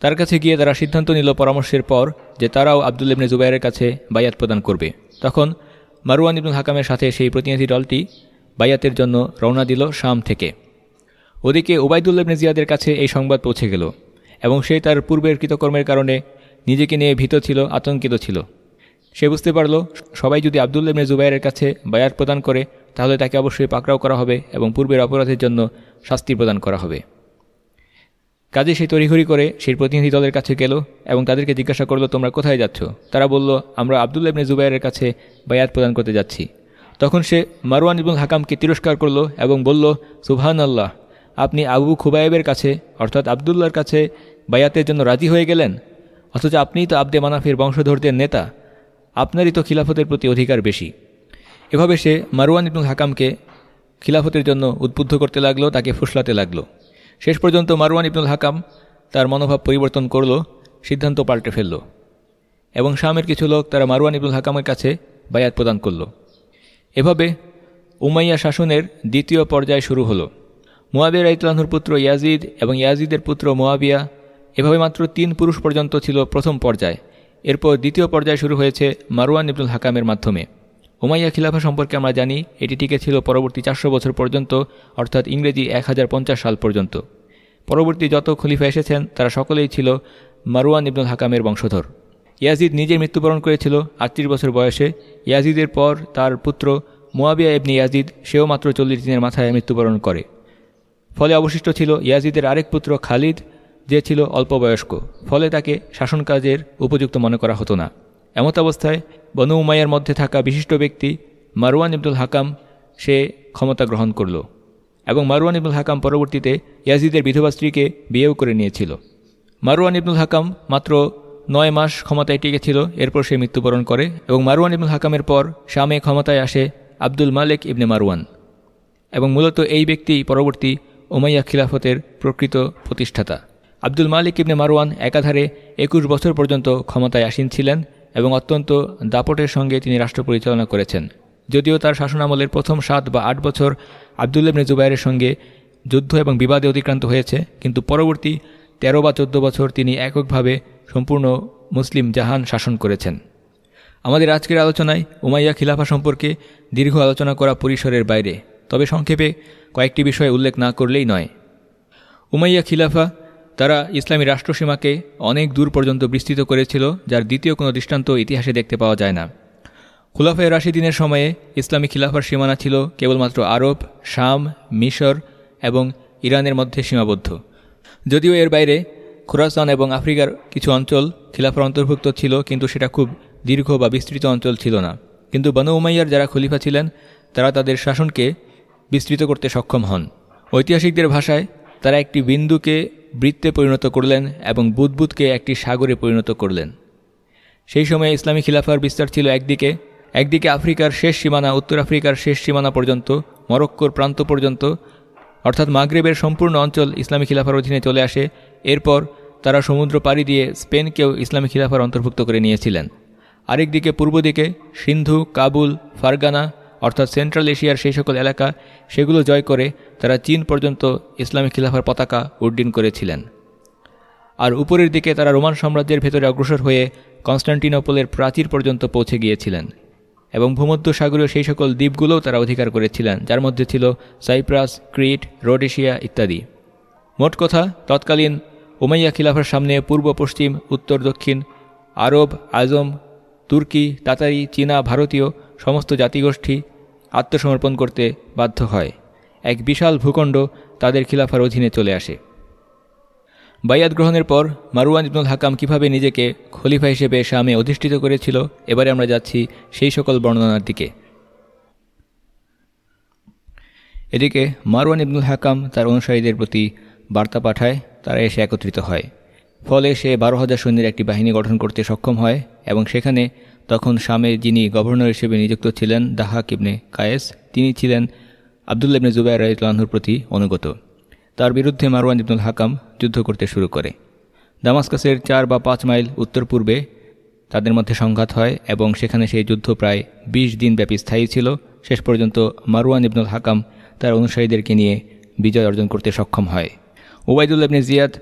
তার কাছে গিয়ে তারা সিদ্ধান্ত নিল পরামর্শের পর যে তারাও আবদুল ইবনে জুবাইরের কাছে বায়াত প্রদান করবে। তখন মারওয়ান ইবনুল হাকামের সাথে সেই প্রতিনিধি দলটি বায়াতের জন্য রওনা দিল শাম থেকে। ওদিকে ওবায়দুল্লাহ ইবনে জিয়াদের কাছে এই সংবাদ পৌঁছে গেল, এবং সে তার পূর্বের কৃতকর্মের কারণে নিজেকে নিয়ে ভীত ছিল, আতঙ্কিত ছিল। সে বুঝতে পারল, সবাই যদি আবদুল্লা ইবনে জুবাইরের কাছে বায়াত প্রদান করে, তাহলে তাকে অবশ্যই পাকড়াও করা হবে এবং পূর্বের অপরাধের জন্য শাস্তি প্রদান করা হবে। কাজে সে তড়িঘড়ি করে সেই প্রতিনিধি দলের কাছে গেল এবং তাদেরকে জিজ্ঞাসা করল, তোমরা কোথায় যাচ্ছ? তারা বলল, আমরা আবদুল্লা ইবনে জুবাইরের কাছে বায়াত প্রদান করতে যাচ্ছি। তখন সে মারওয়ান ইবুল হাকামকে তিরস্কার করল এবং বলল সুবহান আল্লাহ আপনি আবু খুবাইবের কাছে, অর্থাৎ আবদুল্লার কাছে বায়াতের জন্য রাজি হয়ে গেলেন? অথচ আপনিই তো আবদে মানাফির বংশধরদের নেতা। আপনারই তো খিলাফতের প্রতি অধিকার বেশি। এভাবে সে মারওয়ান ইবনুল হাকামকে খিলাফতের জন্য উদ্বুদ্ধ করতে লাগল, তাকে ফুসলাতে লাগল। শেষ পর্যন্ত মারওয়ান ইবনুল হাকাম তার মনোভাব পরিবর্তন করল, সিদ্ধান্ত পাল্টে ফেলল। এবং শামের কিছু লোক তারা মারওয়ান ইবনুল হাকামের কাছে বায়াত প্রদান করল। এভাবে উমাইয়া শাসনের দ্বিতীয় পর্যায় শুরু হলো। মোয়াবিয়া রাইতলানহুর পুত্র ইয়াজিদ এবং ইয়াজিদের পুত্র মোয়াবিয়া এভাবে মাত্র তিন পুরুষ পর্যন্ত ছিল প্রথম পর্যায়। এরপর দ্বিতীয় পর্যায় শুরু হয়েছে মারওয়ান ইবনুল হাকামের মাধ্যমে। উমাইয়া খিলাফা সম্পর্কে আমরা জানি, এটি টিকে ছিল পরবর্তী চারশো বছর পর্যন্ত, অর্থাৎ ইংরেজি এক হাজার পঞ্চাশ সাল পর্যন্ত। পরবর্তী যত খলিফা এসেছেন, তারা সকলেই ছিল মারওয়ান ইবনুল হাকামের বংশধর। ইয়াজিদ নিজে মৃত্যুবরণ করেছিল আটত্রিশ বছর বয়সে। ইয়াজিদের পর তার পুত্র মোয়াবিয়া ইবনি ইয়াজিদ, সেও মাত্র চল্লিশ দিনের মাথায় মৃত্যুবরণ করে। ফলে অবশিষ্ট ছিল ইয়াজিদের আরেক পুত্র খালিদ, যে ছিল অল্প বয়স্ক ফলে তাকে শাসন কাজের উপযুক্ত মনে করা হতো না। এমত অবস্থায় বনু উমাইয়ার মধ্যে থাকা বিশিষ্ট ব্যক্তি মারওয়ান ইবদুল হাকাম সে ক্ষমতা গ্রহণ করল এবং মারওয়ান ইবনুল হাকাম পরবর্তীতে ইয়াজিদের বিধবা স্ত্রীকে বিয়েও করে নিয়েছিল। মারওয়ান ইবনুল হাকাম মাত্র নয় মাস ক্ষমতায় টিকেছিল এরপর সে মৃত্যুবরণ করে এবং মারওয়ান ইবনুল হাকামের পর শামে ক্ষমতায় আসে আব্দুল মালেক ইবনে মারওয়ান। এবং মূলত এই ব্যক্তি পরবর্তী ওমাইয়া খিলাফতের প্রকৃত প্রতিষ্ঠাতা। আব্দুল মালিক ইবনে মারওয়ান একাধারে একুশ বছর পর্যন্ত ক্ষমতায় আসীন ছিলেন এবং অত্যন্ত দাপটের সঙ্গে তিনি রাষ্ট্র পরিচালনা করেছেন। যদিও তার শাসনামলের প্রথম সাত বা আট বছর আবদুল্লাবনে জুবাইরের সঙ্গে যুদ্ধ এবং বিবাদে অতিক্রান্ত হয়েছে, কিন্তু পরবর্তী তেরো বা চোদ্দ বছর তিনি এককভাবে সম্পূর্ণ মুসলিম জাহান শাসন করেছেন। আমাদের আজকের আলোচনায় উমাইয়া খিলাফা সম্পর্কে দীর্ঘ আলোচনা করা পরিসরের বাইরে, তবে সংক্ষেপে কয়েকটি বিষয় উল্লেখ না করলেই নয়। উমাইয়া খিলাফা, তারা ইসলামী রাষ্ট্রসীমাকে অনেক দূর পর্যন্ত বিস্তৃত করেছিল, যার দ্বিতীয় কোনো দৃষ্টান্ত ইতিহাসে দেখতে পাওয়া যায় না। খুলাফায় রাশিদিনের সময়ে ইসলামী খিলাফার সীমানা ছিল কেবলমাত্র আরব, শাম, মিশর এবং ইরানের মধ্যে সীমাবদ্ধ। যদিও এর বাইরে খুরাসান এবং আফ্রিকার কিছু অঞ্চল খিলাফার অন্তর্ভুক্ত ছিল, কিন্তু সেটা খুব দীর্ঘ বা বিস্তৃত অঞ্চল ছিল না। কিন্তু বানু উমাইয়ার যারা খলিফা ছিলেন, তারা তাদের শাসনকে বিস্তৃত করতে সক্ষম হন। ঐতিহাসিকদের ভাষায় তারা একটি বিন্দুকে বৃত্তে পরিণত করলেন এবং বুদবুদকে একটি সাগরে পরিণত করলেন। সেই সময়ে ইসলামী খিলাফার বিস্তার ছিল একদিকে একদিকে আফ্রিকার শেষ সীমানা, উত্তর আফ্রিকার শেষ সীমানা পর্যন্ত, মরক্কোর প্রান্ত পর্যন্ত, অর্থাৎ মাগরেবের সম্পূর্ণ অঞ্চল ইসলামী খিলাফার অধীনে চলে আসে। এরপর তারা সমুদ্র পাড়ি দিয়ে স্পেনকেও ইসলামী খিলাফার অন্তর্ভুক্ত করে নিয়েছিলেন। আরেকদিকে পূর্ব দিকে সিন্ধু, কাবুল, ফারগানা অর্থাৎ সেন্ট্রাল এশিয়ার সেই সকল এলাকা, সেগুলো জয় করে তারা চীন পর্যন্ত ইসলামী খিলাফার পতাকা উড্ডীন করেছিলেন। আর উপরের দিকে তারা রোমান সাম্রাজ্যের ভেতরে অগ্রসর হয়ে কনস্টান্টিনোপলের প্রাচীর পর্যন্ত পৌঁছে গিয়েছিলেন এবং ভূমধ্য সাগরীয় সেই সকল দ্বীপগুলোও তারা অধিকার করেছিলেন, যার মধ্যে ছিল সাইপ্রাস, ক্রিট, রোডেশিয়া ইত্যাদি। মোট কথা, তৎকালীন উমাইয়া খিলাফার সামনে পূর্ব, পশ্চিম, উত্তর, দক্ষিণ, আরব, আজম, তুর্কি, তাতারি, চীনা, ভারতীয় সমস্ত জাতিগোষ্ঠী আত্মসমর্পণ করতে বাধ্য হয়। এক বিশাল ভূখণ্ড তাদের খিলাফার অধীনে চলে আসে। বাইয়াত গ্রহণের পর মারুয়ান ইবনুল হাকাম কীভাবে নিজেকে খলিফা হিসেবে শামে অধিষ্ঠিত করেছিল, এবারে আমরা যাচ্ছি সেই সকল বর্ণনার দিকে। এদিকে মারওয়ান ইবনুল হাকাম তার অনুসারীদের প্রতি বার্তা পাঠায়, তারা এসে একত্রিত হয়। ফলে সে বারো হাজার সৈন্যের একটি বাহিনী গঠন করতে সক্ষম হয় এবং সেখানে তখন শামে, যিনি গভর্নর হিসেবে নিযুক্ত ছিলেন, দাহাক ইবনে কায়েস, তিনি ছিলেন আবদুল্লা ইবনে জুবাই রাইতলানহুর প্রতি অনুগত। তার বিরুদ্ধে মারওয়ান ইবনুল হাকাম যুদ্ধ করতে শুরু করে। দামাস্কাসের চার বা পাঁচ মাইল উত্তর পূর্বে তাদের মধ্যে সংঘাত হয় এবং সেখানে সেই যুদ্ধ প্রায় ২০ দিন ব্যাপী স্থায়ী ছিল। শেষ পর্যন্ত মারওয়ান ইবনুল হাকাম তার অনুসারীদেরকে নিয়ে বিজয় অর্জন করতে সক্ষম হয়। ওবায়দুল ইবনে জিয়াদ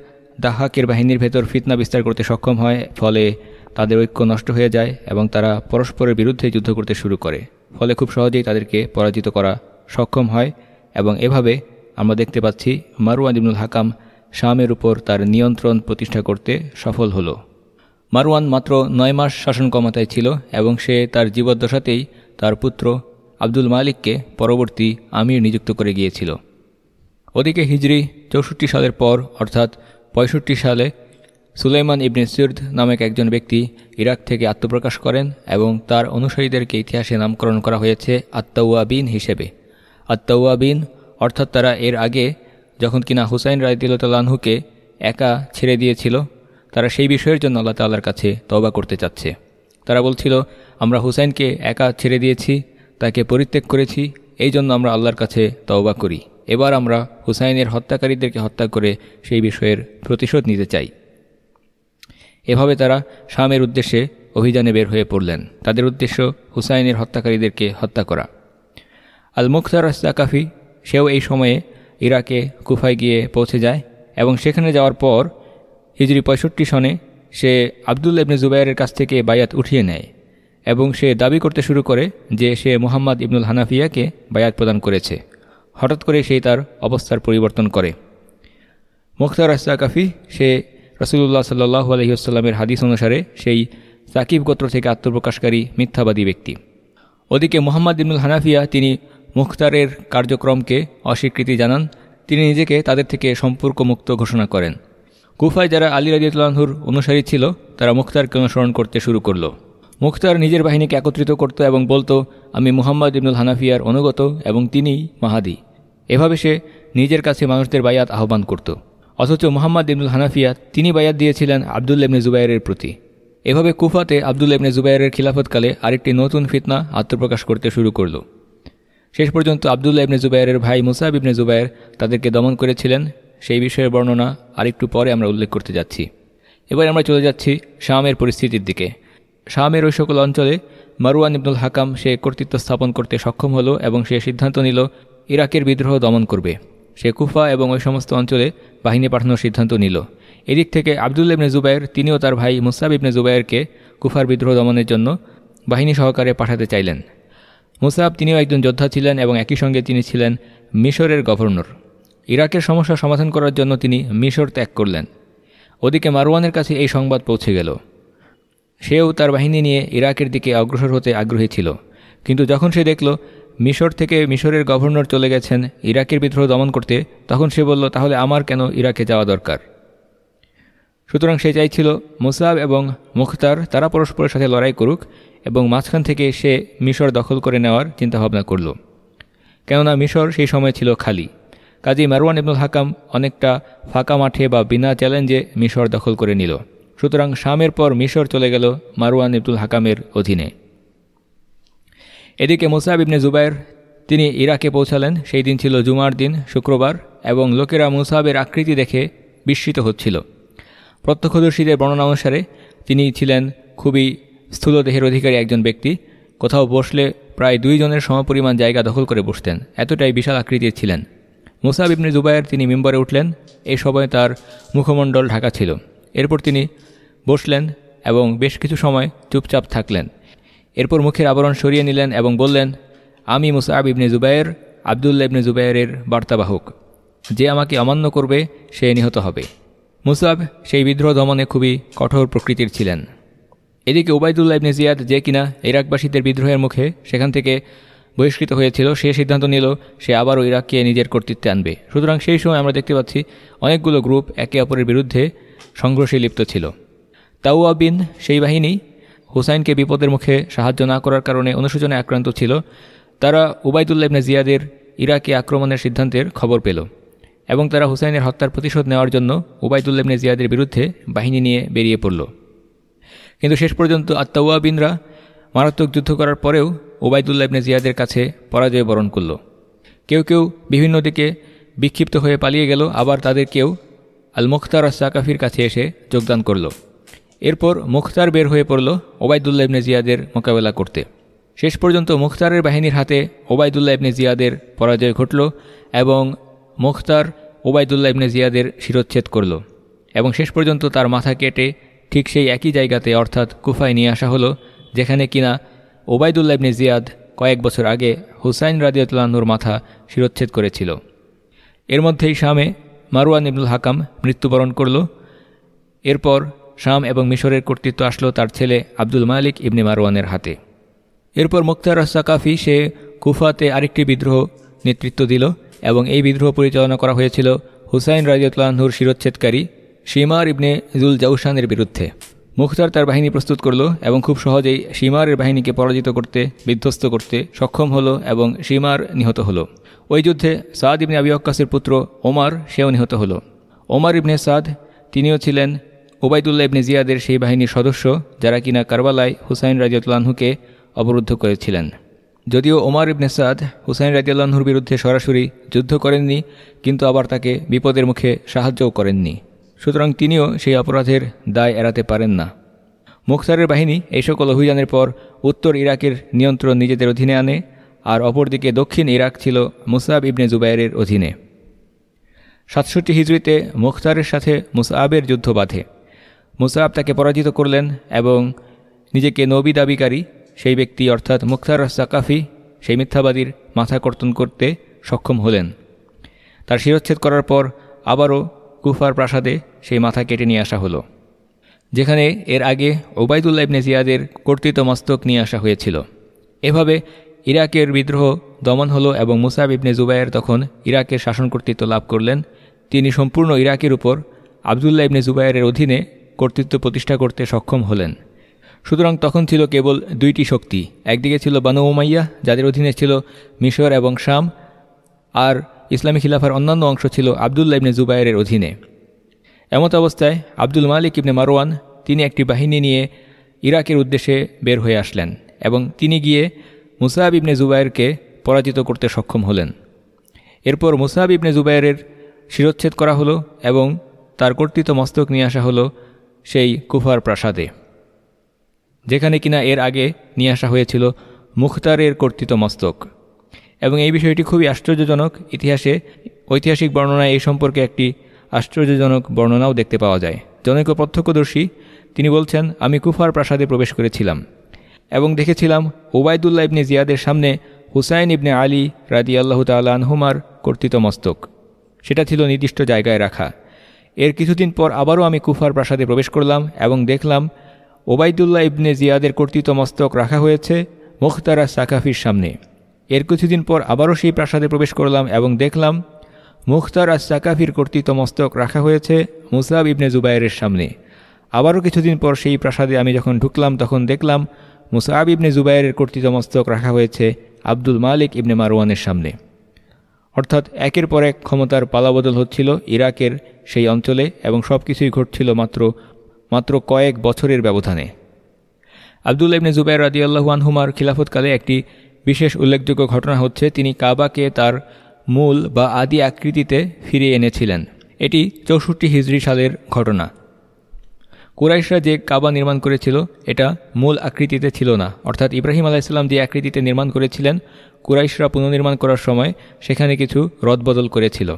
দাহাকের বাহিনীর ভেতর ফিতনা বিস্তার করতে সক্ষম হয়, ফলে তাদের ঐক্য নষ্ট হয়ে যায় এবং তারা পরস্পরের বিরুদ্ধে যুদ্ধ করতে শুরু করে। ফলে খুব সহজেই তাদেরকে পরাজিত করা সক্ষম হয় এবং এভাবে আমরা দেখতে পাচ্ছি মারওয়ান ইবনুল হাকাম শামের উপর তার নিয়ন্ত্রণ প্রতিষ্ঠা করতে সফল হল। মারওয়ান মাত্র নয় মাস শাসন ক্ষমতায় ছিল এবং সে তার জীবদ্দশাতেই তার পুত্র আব্দুল মালিককে পরবর্তী আমির নিযুক্ত করে গিয়েছিল। ওদিকে হিজরি চৌষট্টি সালের পর, অর্থাৎ পঁয়ষট্টি সালে সুলাইমান ইবনে সির্দ নামক একজন ব্যক্তি ইরাক থেকে আত্মপ্রকাশ করেন এবং তার অনুসারীদেরকে ইতিহাসে নামকরণ করা হয়েছে আত্মাউয়াবিন হিসেবে। আত্মাউয়াবিন অর্থাৎ তারা এর আগে যখন কিনা হুসাইন রায়দিল্লাহুকে একা ছেড়ে দিয়েছিল, তারা সেই বিষয়ের জন্য আল্লাহ তাল্লার কাছে তওবা করতে চাচ্ছে। তারা বলছিল, আমরা হুসাইনকে একা ছেড়ে দিয়েছি, তাকে পরিত্যাগ করেছি, এই জন্য আমরা আল্লাহর কাছে তওবা করি। এবার আমরা হুসাইনের হত্যাকারীদেরকে হত্যা করে সেই বিষয়ের প্রতিশোধ নিতে চাই। এভাবে তারা শামের উদ্দেশ্যে অভিযানে বের হয়ে পড়লেন। তাদের উদ্দেশ্য হুসাইনের হত্যাকারীদেরকে হত্যা করা। আল মুখতার সাকাফি সেও এই সময়ে ইরাকে কুফায় গিয়ে পৌঁছে যায় এবং সেখানে যাওয়ার পর হিজরি পঁয়ষট্টি সনে সে আবদুল ইবনে জুবাইরের কাছ থেকে বায়াত উঠিয়ে নেয় এবং সে দাবি করতে শুরু করে যে সে মোহাম্মদ ইবনুল হানাফিয়াকে বায়াত প্রদান করেছে। হঠাৎ করে সেই তার অবস্থার পরিবর্তন করে। মুখতার কাফি সে রসুল্লাহ সাল্লাহ আলহিউসাল্লামের হাদিস অনুসারে সেই সাকিব গোত্র থেকে আত্মপ্রকাশকারী মিথ্যাবাদী ব্যক্তি। ওদিকে মোহাম্মদ ইবনুল হানাফিয়া তিনি মুখতারের কার্যক্রমকে অস্বীকৃতি জানান। তিনি নিজেকে তাদের থেকে সম্পর্ক মুক্ত ঘোষণা করেন। কুফায় যারা আলী রাজিউল্লাহুর অনুসারী ছিল, তারা মুখতারকে অনুসরণ করতে শুরু করল। মুখতার নিজের বাহিনীকে একত্রিত করত এবং বলতো, আমি মুহাম্মদ ইবনুল হানাফিয়ার অনুগত এবং তিনিই মাহাদি। এভাবে সে নিজের কাছে মানুষদের বায়াত আহ্বান করত। অথচ মোহাম্মদ ইবনুল হানাফিয়া তিনি বায়াত দিয়েছিলেন আবদুল ইবনে জুবাইরের প্রতি। এভাবে কুফাতে আবদুল ইবনে জুবাইরের খিলাফতকালে আরেকটি নতুন ফিতনা আত্মপ্রকাশ করতে শুরু করল। শেষ পর্যন্ত আবদুল্লাহ ইবনে জুবাইরের ভাই মুসাব ইবনে জুবাইর তাদেরকে দমন করেছিলেন। সেই বিষয়ের বর্ণনা আরেকটু পরে আমরা উল্লেখ করতে যাচ্ছি। এবার আমরা চলে যাচ্ছি শামের পরিস্থিতির দিকে। শামের ওই সকল অঞ্চলে মারুয়ান ইবনুল হাকাম সে কর্তৃত্ব স্থাপন করতে সক্ষম হলো এবং সে সিদ্ধান্ত নিল, ইরাকের বিদ্রোহ দমন করবে। সে কুফা এবং ওই সমস্ত অঞ্চলে বাহিনী পাঠানোর সিদ্ধান্ত নিল। এদিক থেকে আবদুল ইবনে জুবাইর, তিনিও তার ভাই মুসাব ইবনে জুবাইরকে কুফার বিদ্রোহ দমনের জন্য বাহিনী সহকারে পাঠাতে চাইলেন। মুসাব তিনিও একজন যোদ্ধা ছিলেন এবং একই সঙ্গে তিনি ছিলেন মিশরের গভর্নর। ইরাকের সমস্যা সমাধান করার জন্য তিনি মিশর ত্যাগ করলেন। ওদিকে মারওয়ানের কাছে এই সংবাদ পৌঁছে গেল। সেও তার বাহিনী নিয়ে ইরাকের দিকে অগ্রসর হতে আগ্রহী ছিল। কিন্তু যখন সে দেখল মিশর থেকে মিশরের গভর্নর চলে গেছেন ইরাকের বিদ্রোহ দমন করতে, তখন সে বলল, তাহলে আমার কেন ইরাকে যাওয়া দরকার? সুতরাং সে চাইছিল মুসাব এবং মুখতার, তারা পরস্পরের সাথে লড়াই করুক এবং মাঝখান থেকে সে মিশর দখল করে নেওয়ার চিন্তাভাবনা করল। কেননা মিশর সেই সময় ছিল খালি। কাজী মারওয়ান ইবনুল হাকাম অনেকটা ফাঁকা মাঠে বা বিনা চ্যালেঞ্জে মিশর দখল করে নিল। সুতরাং শামের পর মিশর চলে গেল মারওয়ান ইবনুল হাকামের অধীনে। এদিকে মুসাব ইবনে জুবাইর, তিনি ইরাকে পৌঁছালেন। সেই দিন ছিল জুমার দিন, শুক্রবার, এবং লোকেরা মুসাবের আকৃতি দেখে বিস্মিত হচ্ছিল। প্রত্যক্ষদর্শীদের বর্ণনা অনুসারে তিনি ছিলেন খুবই স্থূল দেহের অধিকারী একজন ব্যক্তি। কোথাও বসলে প্রায় দুইজনের সমপরিমাণ জায়গা দখল করে বসতেন। এতটাই বিশাল আকৃতির ছিলেন। মুসাব ইবনে জুবাইর তিনি মেম্বারে উঠলেন। এই সময় তার মুখমণ্ডল ঢাকা ছিল। এরপর তিনি বসলেন এবং বেশ কিছু সময় চুপচাপ থাকলেন। এরপর মুখের আবরণ সরিয়ে নিলেন এবং বললেন, আমি মুসাব ইবনে জুবাইর আবদুল্লা ইবনে জুবাইরের বার্তাবাহক। যে আমাকে অমান্য করবে, সে নিহত হবে। মুসাব সেই বিদ্রোহ দমনে খুবই কঠোর প্রকৃতির ছিলেন। এদিকে ওবায়দুল্লাহ ইবনে জিয়াদ যে কিনা ইরাকবাসীদের বিদ্রোহের মুখে সেখান থেকে বহিষ্কৃত হয়েছিল, সে সিদ্ধান্ত নিল, সে আবারও ইরাককে নিজের কর্তৃত্বে আনবে। সুতরাং সেই সময় আমরা দেখতে পাচ্ছি অনেকগুলো গ্রুপ একে অপরের বিরুদ্ধে সংঘর্ষে লিপ্ত ছিল। তাউয়া বিন সেই বাহিনী হুসাইনকে বিপদের মুখে সাহায্য না করার কারণে অনুশোচনে আক্রান্ত ছিল, তারা উবায়দুল্লাহ ইবনে জিয়াদের ইরাকে আক্রমণের সিদ্ধান্তের খবর পেল এবং তারা হুসাইনের হত্যার প্রতিশোধ নেওয়ার জন্য উবায়দুল্লাহ ইবনে জিয়াদের বিরুদ্ধে বাহিনী নিয়ে বেরিয়ে পড়ল। কিন্তু শেষ পর্যন্ত আত্মাউয়াবিনরা মারাত্মক যুদ্ধ করার পরেও ওবায়দুল্লাহ ইবনে জিয়াদের কাছে পরাজয় বরণ করল। কেউ কেউ বিভিন্ন দিকে বিক্ষিপ্ত হয়ে পালিয়ে গেল, আবার তাদের কেউ আল মুখতার সাকাফির কাছে এসে যোগদান করল। এরপর মুখতার বের হয়ে পড়ল ওবায়দুল্লাহ ইবনে জিয়াদের মোকাবেলা করতে। শেষ পর্যন্ত মুখতারের বাহিনীর হাতে ওবায়দুল্লাহ ইবনে জিয়াদের পরাজয় ঘটল এবং মুখতার ওবায়দুল্লাহ ইবনে জিয়াদের শিরোচ্ছেদ করল এবং শেষ পর্যন্ত তার মাথা কেটে ঠিক সেই একই জায়গাতে অর্থাৎ কুফায় নিয়ে আসা হলো, যেখানে কিনা ওবায়দুল্লাহ ইবনে জিয়াদ কয়েক বছর আগে হুসাইন রাজিউল্লাহনুর মাথা শিরোচ্ছেদ করেছিল। এর মধ্যেই শামে মারুয়ান ইবনুল হাকাম মৃত্যুবরণ করল। এরপর শাম এবং মিশরের কর্তৃত্ব আসলো তার ছেলে আব্দুল মালিক ইবনে মারওয়ানের হাতে। এরপর মুক্তার সাকাফি সে কুফাতে আরেকটি বিদ্রোহ নেতৃত্ব দিল এবং এই বিদ্রোহ পরিচালনা করা হয়েছিল হুসাইন রাজিউল্লাহনুর শিরোচ্ছেদকারী সীমার ইবনে জুল জাউসানের বিরুদ্ধে। মুখতার তার বাহিনী প্রস্তুত করল এবং খুব সহজেই সীমারের বাহিনীকে পরাজিত করতে, বিধ্বস্ত করতে সক্ষম হলো এবং সীমার নিহত হলো। ওই যুদ্ধে সাদ ইবনে আবি অক্কাসের পুত্র ওমার সেও নিহত হলো। ওমার ইবনে সাদ, তিনিও ছিলেন ওবায়দুল্লাহ ইবনে জিয়াদের সেই বাহিনীর সদস্য, যারা কিনা কারবালায় হুসাইন রাজিউল্লাহকে অবরুদ্ধ করেছিলেন। যদিও ওমার ইবনে সাদ হুসাইন রাজিউল্লাহর বিরুদ্ধে সরাসরি যুদ্ধ করেননি, কিন্তু আবার তাকে বিপদের মুখে সাহায্যও করেননি। সুতরাং তিনিও সেই অপরাধের দায় এড়াতে পারেন না। মুখতারের বাহিনী এই সকল অভিযানের পর উত্তর ইরাকের নিয়ন্ত্রণ নিজেদের অধীনে আনে, আর অপরদিকে দক্ষিণ ইরাক ছিল মুসাব ইবনে জুবাইরের অধীনে। সাতষট্টি হিজড়িতে মুখতারের সাথে মুসাবের যুদ্ধ বাঁধে। মুসাব তাকে পরাজিত করলেন এবং নিজেকে নবী দাবিকারী, সেই ব্যক্তি অর্থাৎ মুখতার সাকাফি, সেই মিথ্যাবাদীর মাথা কর্তন করতে সক্ষম হলেন। তার শিরচ্ছেদ করার পর আবারও কুফার প্রাসাদে সেই মাথা কেটে নিয়ে আসা হলো, যেখানে এর আগে ওবায়দুল্লাহ ইবনে জিয়াদের কর্তৃত্ব মস্তক নিয়ে আসা হয়েছিল। এভাবে ইরাকের বিদ্রোহ দমন হলো এবং মুসাব ইবনে জুবাইয়ের তখন ইরাকের শাসন কর্তৃত্ব লাভ করলেন। তিনি সম্পূর্ণ ইরাকের উপর আবদুল্লাহ ইবনে জুবাইরের অধীনে কর্তৃত্ব প্রতিষ্ঠা করতে সক্ষম হলেন। সুতরাং তখন ছিল কেবল দুইটি শক্তি। একদিকে ছিল বানু উমাইয়া, যাদের অধীনে ছিল মিশর এবং শাম, আর ইসলামী খিলাফার অন্যান্য অংশ ছিল আবদুল্লা ইবনে জুবাইরের অধীনে। এমত অবস্থায় আব্দুল মালিক ইবনে মারওয়ান তিনি একটি বাহিনী নিয়ে ইরাকের উদ্দেশ্যে বের হয়ে আসলেন এবং তিনি গিয়ে মুসাহাব ইবনে জুবাইরকে পরাজিত করতে সক্ষম হলেন। এরপর মুসাহাব ইবনে জুবাইরের শিরোচ্ছেদ করা হলো এবং তার কর্তৃত্ব মস্তক নিয়ে আসা হলো সেই কুফার প্রাসাদে, যেখানে কিনা এর আগে নিয়ে আসা হয়েছিল মুখতারের কর্তৃত মস্তক। এবং এই বিষয়টি খুবই আশ্চর্যজনক, ইতিহাসে ঐতিহাসিক বর্ণনায় এই সম্পর্কে একটি আশ্চর্যজনক বর্ণনাও দেখতে পাওয়া যায়। জনৈক প্রত্যক্ষদর্শী, তিনি বলছেন, আমি কুফার প্রাসাদে প্রবেশ করেছিলাম এবং দেখেছিলাম ওবায়দুল্লাহ ইবনে জিয়াদের সামনে হুসাইন ইবনে আলী রাদি আল্লাহ তাল্লাহমার কর্তৃত মস্তক। সেটা ছিল নির্দিষ্ট জায়গায় রাখা। এর কিছুদিন পর আবারও আমি কুফার প্রাসাদে প্রবেশ করলাম এবং দেখলাম ওবায়দুল্লাহ ইবনে জিয়াদের কর্তৃত মস্তক রাখা হয়েছে মুখতারা সাকাফির সামনে। এর কিছুদিন পর আবারও সেই প্রাসাদে প্রবেশ করলাম এবং দেখলাম মুখতার আর সাকাফির কর্তৃত মস্তক রাখা হয়েছে মুসাব ইবনে জুবাইরের সামনে। আবারও কিছুদিন পর সেই প্রাসাদে আমি যখন ঢুকলাম তখন দেখলাম মুসাব ইবনে জুবাইরের কর্তৃত মস্তক রাখা হয়েছে আব্দুল মালিক ইবনে মারওয়ানের সামনে। অর্থাৎ একের পর এক ক্ষমতার পালাবদল হচ্ছিল ইরাকের সেই অঞ্চলে এবং সব কিছুই ঘটছিল মাত্র মাত্র কয়েক বছরের ব্যবধানে। আবদুল ইবনে জুবাইর রাদিয়াল্লাহু আনহুমার খিলাফতকালে একটি বিশেষ উল্লেখযোগ্য ঘটনা হচ্ছে, তিনি কাবাকে তার মূল বা আদি আকৃতিতে ফিরিয়ে এনেছিলেন। এটি চৌষট্টি হিজড়ি সালের ঘটনা। কুরাইশরা যে কাবা নির্মাণ করেছিল, এটা মূল আকৃতিতে ছিল না। অর্থাৎ ইব্রাহিম আলাইসাল্লাম যে আকৃতিতে নির্মাণ করেছিলেন, কুরাইশরা পুনর্নির্মাণ করার সময় সেখানে কিছু রদবদল করেছিল।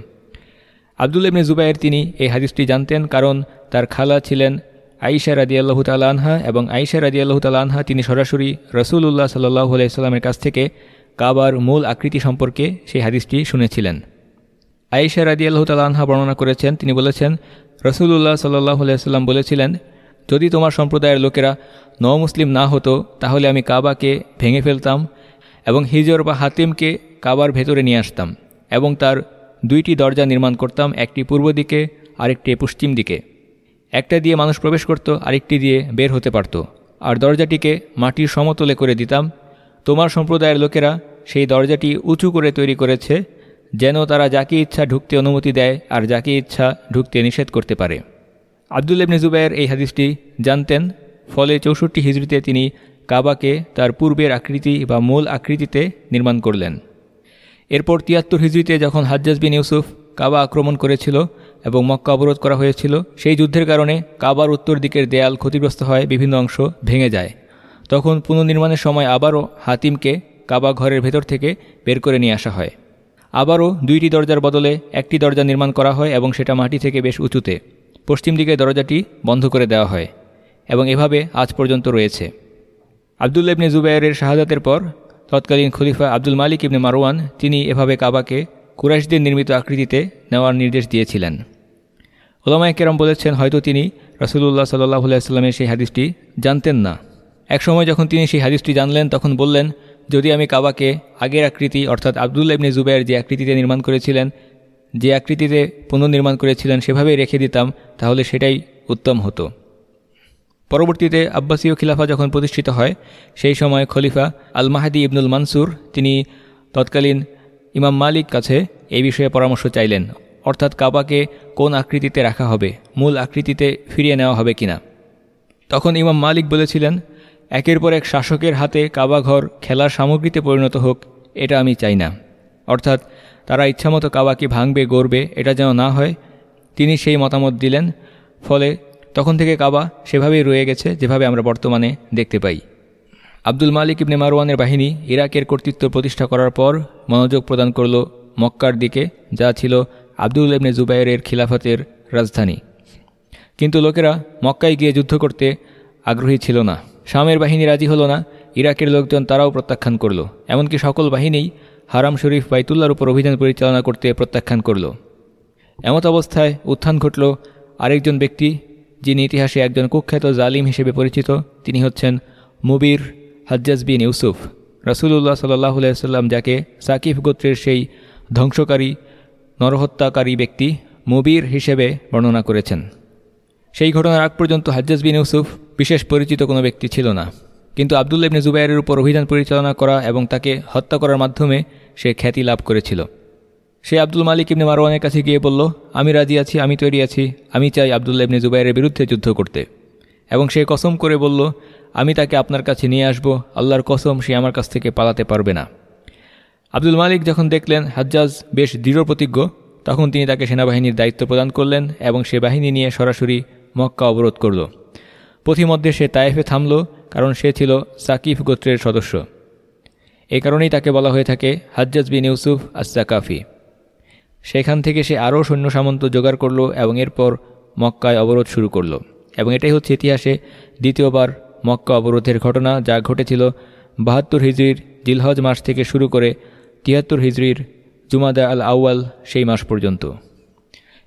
আবদুল ইবনে জুবাইর তিনি এই হাদিসটি জানতেন কারণ তার খালা ছিলেন আইসা রাদিয়াল্লাহু তালানহা এবং আইসা রাদিয়াল্লাহু তালানহা তিনি সরাসরি রসুল্লাহ সাল্লাহ আলাইস্লামের কাছ থেকে কাবার মূল আকৃতি সম্পর্কে সেই হাদিসটি শুনেছিলেন। আইসা রাদিয়াল্লাহু তালানহা বর্ণনা করেছেন, তিনি বলেছেন রসুল্লাহ সাল্লাহ আলাইস্লাম বলেছিলেন, যদি তোমার সম্প্রদায়ের লোকেরা ন মুসলিম না হতো, তাহলে আমি কাবাকে ভেঙে ফেলতাম এবং হিজর বা হাতিমকে কাবার ভেতরে নিয়ে আসতাম এবং তার দুইটি দরজা নির্মাণ করতাম, একটি পূর্ব দিকে, আরেকটি পশ্চিম দিকে। একটা দিয়ে মানুষ প্রবেশ করত, আরেকটি দিয়ে বের হতে পারত। আর দরজাটিকে মাটির সমতলে করে দিতাম। তোমার সম্প্রদায়ের লোকেরা সেই দরজাটি উঁচু করে তৈরি করেছে যেন তারা যাকে ইচ্ছা ঢুকতে অনুমতি দেয় আর যাকে ইচ্ছা ঢুকতে নিষেধ করতে পারে। আবদুল ইবনে জুবাইর এই হাদিসটি জানতেন, ফলে চৌষট্টি হিজড়িতে তিনি কাবাকে তার পূর্বের আকৃতি বা মূল আকৃতিতে নির্মাণ করলেন। এরপর তিয়াত্তর হিজড়িতে যখন হাজ্জাজ বিন ইউসুফ কাবা আক্রমণ করেছিল এবং মক্কা অবরোধ করা হয়েছিল, সেই যুদ্ধের কারণে কাবার উত্তর দিকের দেয়াল ক্ষতিগ্রস্ত হয়, বিভিন্ন অংশ ভেঙে যায়। তখন পুনর্নির্মাণের সময় আবারও হাতিমকে কাবা ঘরের ভেতর থেকে বের করে নিয়ে আসা হয়। আবারও দুইটি দরজার বদলে একটি দরজা নির্মাণ করা হয় এবং সেটা মাটি থেকে বেশ উঁচুতে। পশ্চিম দিকে দরজাটি বন্ধ করে দেওয়া হয় এবং এভাবে আজ পর্যন্ত রয়েছে। আবদুল্লা ইবনে জুবাইরের শাহাদাতের পর তৎকালীন খলিফা আব্দুল মালিক ইবনে মারওয়ান তিনি এভাবে কাবাকে কুরাইশদের নির্মিত আকৃতিতে নেওয়ার নির্দেশ দিয়েছিলেন। ওলামায় কেরম বলেছেন, হয়তো তিনি রসুল্লাহ সাল্লাহ সাল্লামের সেই হাদিসটি জানতেন না। একসময় যখন তিনি সেই হাদিসটি জানলেন, তখন বললেন যদি আমি কাবাকে আগের আকৃতি, অর্থাৎ আবদুল্লা ইবনে জুবাইর যে আকৃতিতে নির্মাণ করেছিলেন, যে আকৃতিতে পুনর্নির্মাণ করেছিলেন, সেভাবেই রেখে দিতাম, তাহলে সেটাই উত্তম হতো। পরবর্তীতে আব্বাসীয় খিলাফা যখন প্রতিষ্ঠিত হয়, সেই সময় খলিফা আল মাহাদি ইবনুল মানসুর, তিনি তৎকালীন ইমাম মালিক কাছে এই বিষয়ে পরামর্শ চাইলেন, অর্থাৎ কাবাকে কোন আকৃতিতে রাখা হবে, মূল আকৃতিতে ফিরিয়ে নেওয়া হবে কিনা। তখন ইমাম মালিক বলেছিলেন একের পর এক শাসকের হাতে কাবাঘর খেলার সামগ্রীতে পরিণত হোক, এটা আমি চাই না। অর্থাৎ তারা ইচ্ছামতো কাবাকে ভাঙবে, গড়বে, এটা যেন না হয়, তিনি সেই মতামত দিলেন। ফলে তখন থেকে কাবা সেভাবেই রয়ে গেছে, যেভাবে আমরা বর্তমানে দেখতে পাই। আব্দুল মালিক ইবনে মারওয়ানের বাহিনী ইরাকের কর্তৃত্ব প্রতিষ্ঠা করার পর মনোযোগ প্রদান করল মক্কার দিকে, যা ছিল আব্দুল ইবনে জুবাইরের খিলাফতের রাজধানী। কিন্তু লোকেরা মক্কায় গিয়ে যুদ্ধ করতে আগ্রহী ছিল না। শামের বাহিনী রাজি হলো না, ইরাকের লোকজন তারাও প্রত্যাখ্যান করল। এমনকি সকল বাহিনীই হারাম শরীফ বাইতুল্লার উপর অভিযান পরিচালনা করতে প্রত্যাখ্যান করল। এমত অবস্থায় উত্থান ঘটল, আরেকজন ব্যক্তি, যিনি ইতিহাসে একজন কুখ্যাত জালিম হিসেবে পরিচিত, তিনি হচ্ছেন মুবির হাজ্জাজ বিন ইউসুফ। রসুল্লাহ সাল্লাহ সাল্লাম যাকে সাকিফ গোত্রের সেই ধ্বংসকারী, নরহত্যাকারী ব্যক্তি মুবির হিসেবে বর্ণনা করেছেন। সেই ঘটনার আগ পর্যন্ত হাজ্জাজ বিন ইউসুফ বিশেষ পরিচিত কোনো ব্যক্তি ছিল না। কিন্তু আবদুল্লা ইবনে জুবাইরের উপর অভিযান পরিচালনা করা এবং তাকে হত্যা করার মাধ্যমে সে খ্যাতি লাভ করেছিল। সে আব্দুল মালিক ইবনে মারওয়ানের কাছে গিয়ে বলল, আমি রাজি আছি, আমি তৈরি আছি, আমি চাই আবদুল্লা ইবনে জুবাইরের বিরুদ্ধে যুদ্ধ করতে। এবং সে কসম করে বলল, আমি তাকে আপনার কাছে নিয়ে আসব, আল্লাহর কসম সে আমার কাছ থেকে পালাতে পারবে না। আব্দুল মালিক যখন দেখলেন হাজ্জাজ বেশ দৃঢ় প্রতিজ্ঞ তখন তিনি তাকে সেনাবাহিনীর দায়িত্ব প্রদান করলেন এবং সে বাহিনী নিয়ে সরাসরি মক্কা অবরোধ করল। পথিমধ্যে সে তায়েফে থামল, কারণ সে ছিল সাকিফ গোত্রের সদস্য। এ কারণেই তাকে বলা হয়ে থাকে, হাজ্জাজ বিন ইউসুফ আসাকাফি সেখান থেকে সে আরও সৈন্য সামন্ত জোগাড় করল এবং এরপর মক্কায় অবরোধ শুরু করল। এবং এটাই হচ্ছে ইতিহাসে দ্বিতীয়বার মক্কা অবরোধের ঘটনা, যা ঘটেছিল বাহাত্তর হিজড়ির জিলহজ মাস থেকে শুরু করে তিয়াত্তর হিজড়ির জুমাদা আল আউয়াল সেই মাস পর্যন্ত।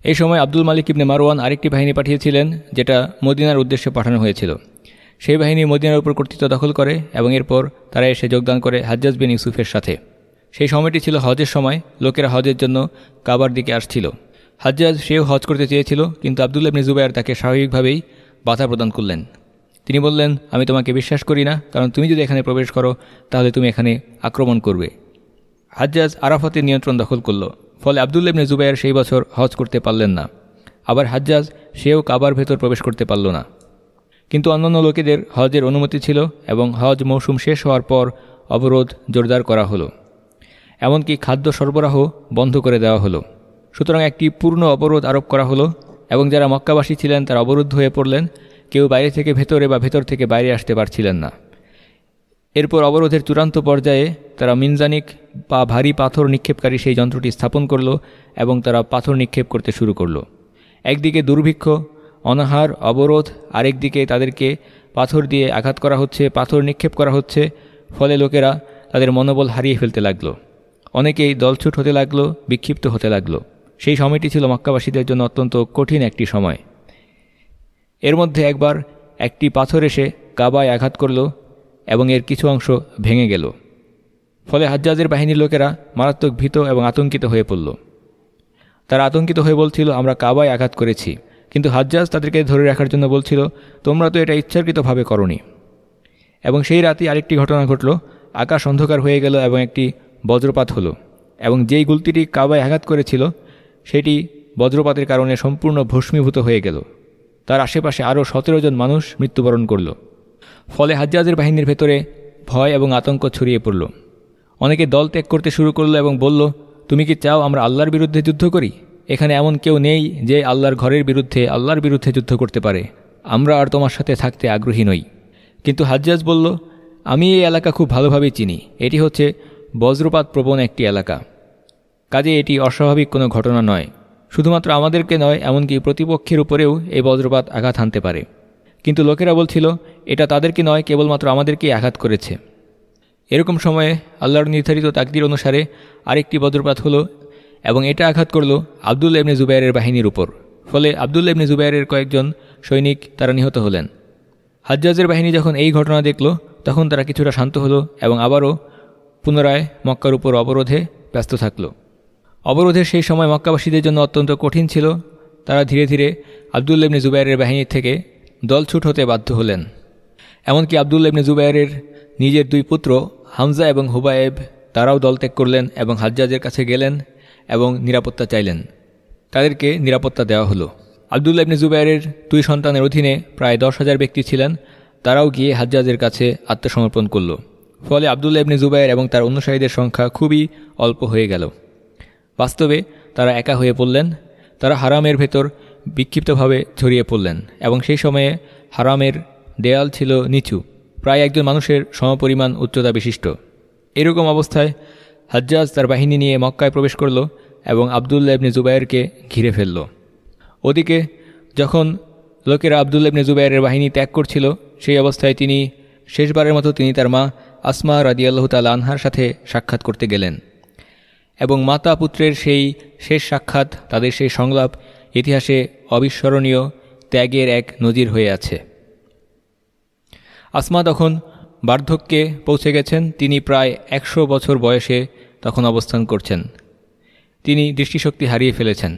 এই সময় আব্দুল মালিক ইবনে মারওয়ান আরেকটি বাহিনী পাঠিয়েছিলেন, যেটা মদিনার উদ্দেশ্যে পাঠানো হয়েছিল। সেই বাহিনী মদিনার উপর কর্তৃত্ব দখল করে এবং এরপর তারা এসে যোগদান করে হাজ্জাজ বিন ইউসুফের সাথে। সেই সময়টি ছিল হজের সময়, লোকেরা হজের জন্য কাবার দিকে আসছিল। হাজ্জাজ সেও হজ করতে চেয়েছিল, কিন্তু আবদুল্লাহ ইবনে জুবাইর তাকে স্বাভাবিকভাবেই বাধা প্রদান করলেন। তিনি বললেন, আমি তোমাকে বিশ্বাস করি না, কারণ তুমি যদি এখানে প্রবেশ করো, তাহলে তুমি এখানে আক্রমণ করবে। হাজ্জাজ আরাফাতের নিয়ন্ত্রণ দখল করল। ফলে আবদুল্লা ইবনে জুবাইর সেই বছর হজ করতে পারলেন না। আবার হাজ্জাজ সেও কাবার ভেতর প্রবেশ করতে পারল না। কিন্তু অন্যান্য লোকেদের হজের অনুমতি ছিল এবং হজ মৌসুম শেষ হওয়ার পর অবরোধ জোরদার করা হলো। এমনকি খাদ্য সরবরাহ বন্ধ করে দেওয়া হলো। সুতরাং একটি পূর্ণ অবরোধ আরোপ করা হলো এবং যারা মক্কাবাসী ছিলেন তারা অবরুদ্ধ হয়ে পড়লেন। কেউ বাইরে থেকে ভেতরে বা ভেতর থেকে বাইরে আসতে পারছিলেন না। এরপর অবরোধের চূড়ান্ত পর্যায়ে তারা মিনজানিক বা ভারী পাথর নিক্ষেপকারী সেই যন্ত্রটি স্থাপন করল এবং তারা পাথর নিক্ষেপ করতে শুরু করল। একদিকে দুর্ভিক্ষ, অনাহার, অবরোধ, আরেকদিকে তাদেরকে পাথর দিয়ে আঘাত করা হচ্ছে, পাথর নিক্ষেপ করা হচ্ছে, ফলে লোকেরা তাদের মনোবল হারিয়ে ফেলতে লাগল। অনেকেই দলছুট হতে লাগল, বিক্ষিপ্ত হতে লাগল। সেই সময়টি ছিল মক্কাবাসীদের জন্য অত্যন্ত কঠিন একটি সময়। এর মধ্যে একবার একটি পাথর এসে কাবায় আঘাত করল এবং এর কিছু অংশ ভেঙে গেল। ফলে হাজ্জাজের বাহিনীর লোকেরা মারাত্মক ভীত এবং আতঙ্কিত হয়ে পড়ল। তারা আতঙ্কিত হয়ে বলছিল, আমরা কাবায় আঘাত করেছি। কিন্তু হাজ্জাজ তাদেরকে ধরে রাখার জন্য বলছিল, তোমরা তো এটা ইচ্ছাকৃতভাবে করনি। এবং সেই রাতে আরেকটি ঘটনা ঘটল। আকাশ অন্ধকার হয়ে গেল এবং একটি বজ্রপাত হলো। এবং যেই গুলতিটি কাবায় আঘাত করেছিল, সেটি বজ্রপাতের কারণে সম্পূর্ণ ভস্মীভূত হয়ে গেল। তার আশেপাশে আরও সতেরো জন মানুষ মৃত্যুবরণ করল। ফলে হাজ্জাজের বাহিনীর ভেতরে ভয় এবং আতঙ্ক ছড়িয়ে পড়ল। অনেকে দল ত্যাগ করতে শুরু করল এবং বলল, তুমি কি চাও আমরা আল্লাহর বিরুদ্ধে যুদ্ধ করি? এখানে এমন কেউ নেই যে আল্লাহর ঘরের বিরুদ্ধে, আল্লাহর বিরুদ্ধে যুদ্ধ করতে পারে। আমরা আর তোমার সাথে থাকতে আগ্রহী নই। কিন্তু হাজ্জাজ বলল, আমি এই এলাকা খুব ভালোভাবেই চিনি। এটি হচ্ছে বজ্রপাত প্রবণ একটি এলাকা। কাজে এটি অস্বাভাবিক কোনো ঘটনা নয়। শুধুমাত্র আমাদেরকে নয়, এমনকি প্রতিপক্ষের উপরেও এই বজ্রপাত আঘাত হানতে পারে। কিন্তু লোকেরা বলছিল, এটা তাদেরকে নয়, কেবলমাত্র আমাদেরকেই আঘাত করেছে। এরকম সময়ে আল্লাহর নির্ধারিত তাকদির অনুসারে আরেকটি বজ্রপাত হলো এবং এটা আঘাত করল আবদুল এমনি জুবাইরের বাহিনীর উপর। ফলে আবদুল এমনি জুবাইরের কয়েকজন সৈনিক তারা নিহত হলেন। হাজ্জাজের বাহিনী যখন এই ঘটনা দেখল, তখন তারা কিছুটা শান্ত হলো এবং আবারও পুনরায় মক্কার উপর অবরোধে ব্যস্ত থাকল। অবরোধের সেই সময় মক্কাবাসীদের জন্য অত্যন্ত কঠিন ছিল। তারা ধীরে ধীরে আবদুল্লেবনে জুবাইরের বাহিনীর থেকে দলছুট হতে বাধ্য হলেন। এমনকি আবদুল্লেবনে জুবাইরের নিজের দুই পুত্র, হামজা এবং হুবায়েব, তারাও দল ত্যাগ করলেন এবং হাজ্জাজের কাছে গেলেন এবং নিরাপত্তা চাইলেন। তাদেরকে নিরাপত্তা দেওয়া হলো। আবদুল্লা ইবনে জুবাইরের দুই সন্তানের অধীনে প্রায় দশ হাজার ব্যক্তি ছিলেন। তারাও গিয়ে হাজ্জাজের কাছে আত্মসমর্পণ করল। ফলে আবদুল্লা ইবনে জুবাইর এবং তার অনুসারীদের সংখ্যা খুবই অল্প হয়ে গেল। বাস্তবে তারা একা হয়ে পড়লেন। তারা হারামের ভেতর বিক্ষিপ্তভাবে ছড়িয়ে পড়লেন এবং সেই সময়ে হারামের দেয়াল ছিল নিচু। প্রায় একজন মানুষের সমপরিমাণ উচ্চতা বিশিষ্ট। এরকম অবস্থায় হাজ্জাজ তার বাহিনী নিয়ে মক্কায় প্রবেশ করল এবং আবদুল্লা ইবনে জুবাইরকে ঘিরে ফেলল। ওদিকে যখন লোকেরা আবদুল্লা ইবনে জুবাইরের বাহিনী ত্যাগ করছিল, সেই অবস্থায় তিনি শেষবারের মতো তিনি তার মা আসমা রাদিয়াল্লাহ তাল আনহার সাথে সাক্ষাৎ করতে গেলেন এবং মাতা পুত্রের সেই শেষ সাক্ষাৎ, তাদের সেই সংলাপ ইতিহাসে অবিস্মরণীয় ত্যাগের এক নজির হয়ে আছে। আসমা তখন বার্ধক্যে পৌঁছে গেছেন, তিনি প্রায় একশো বছর বয়সে তখন অবস্থান করছেন। তিনি দৃষ্টিশক্তি হারিয়ে ফেলেছেন।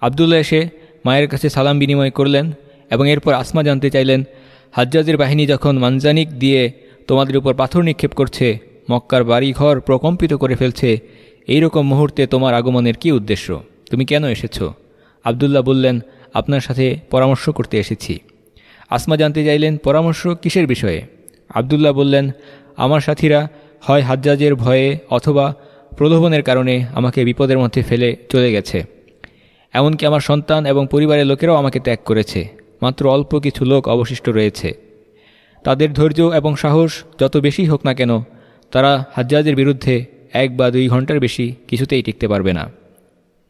আবদুল্লাহ এসে মায়ের কাছে সালাম বিনিময় করলেন এবং এরপর আসমা জানতে চাইলেন, হাজ্জাজের বাহিনী যখন মানজানিক দিয়ে তোমাদের উপর পাথর নিক্ষেপ করছে, মক্কার বাড়িঘর প্রকম্পিত করে ফেলছে এই রকম মুহূর্তে তোমার আগমনের কি উদ্দেশ্য? তুমি কেন এসেছ? আবদুল্লাহ বললেন, আপনার সাথে পরামর্শ করতে এসেছি। আসমা জানতে চাইলেন, পরামর্শ কিসের বিষয়ে? আবদুল্লাহ বললেন, আমার সাথীরা হয় হাজ্জাজের ভয়ে অথবা প্রলোভনের কারণে আমাকে বিপদের মধ্যে ফেলে চলে গেছে। এমনকি আমার সন্তান এবং পরিবারের লোকেরাও আমাকে ত্যাগ করেছে। মাত্র অল্প কিছু লোক অবশিষ্ট রয়েছে। তাদের ধৈর্য এবং সাহস যত বেশি হোক না কেন, তারা হাজ্জাজের বিরুদ্ধে এক বা দুই ঘণ্টার বেশি কিছুতেই টিকতে পারবে না।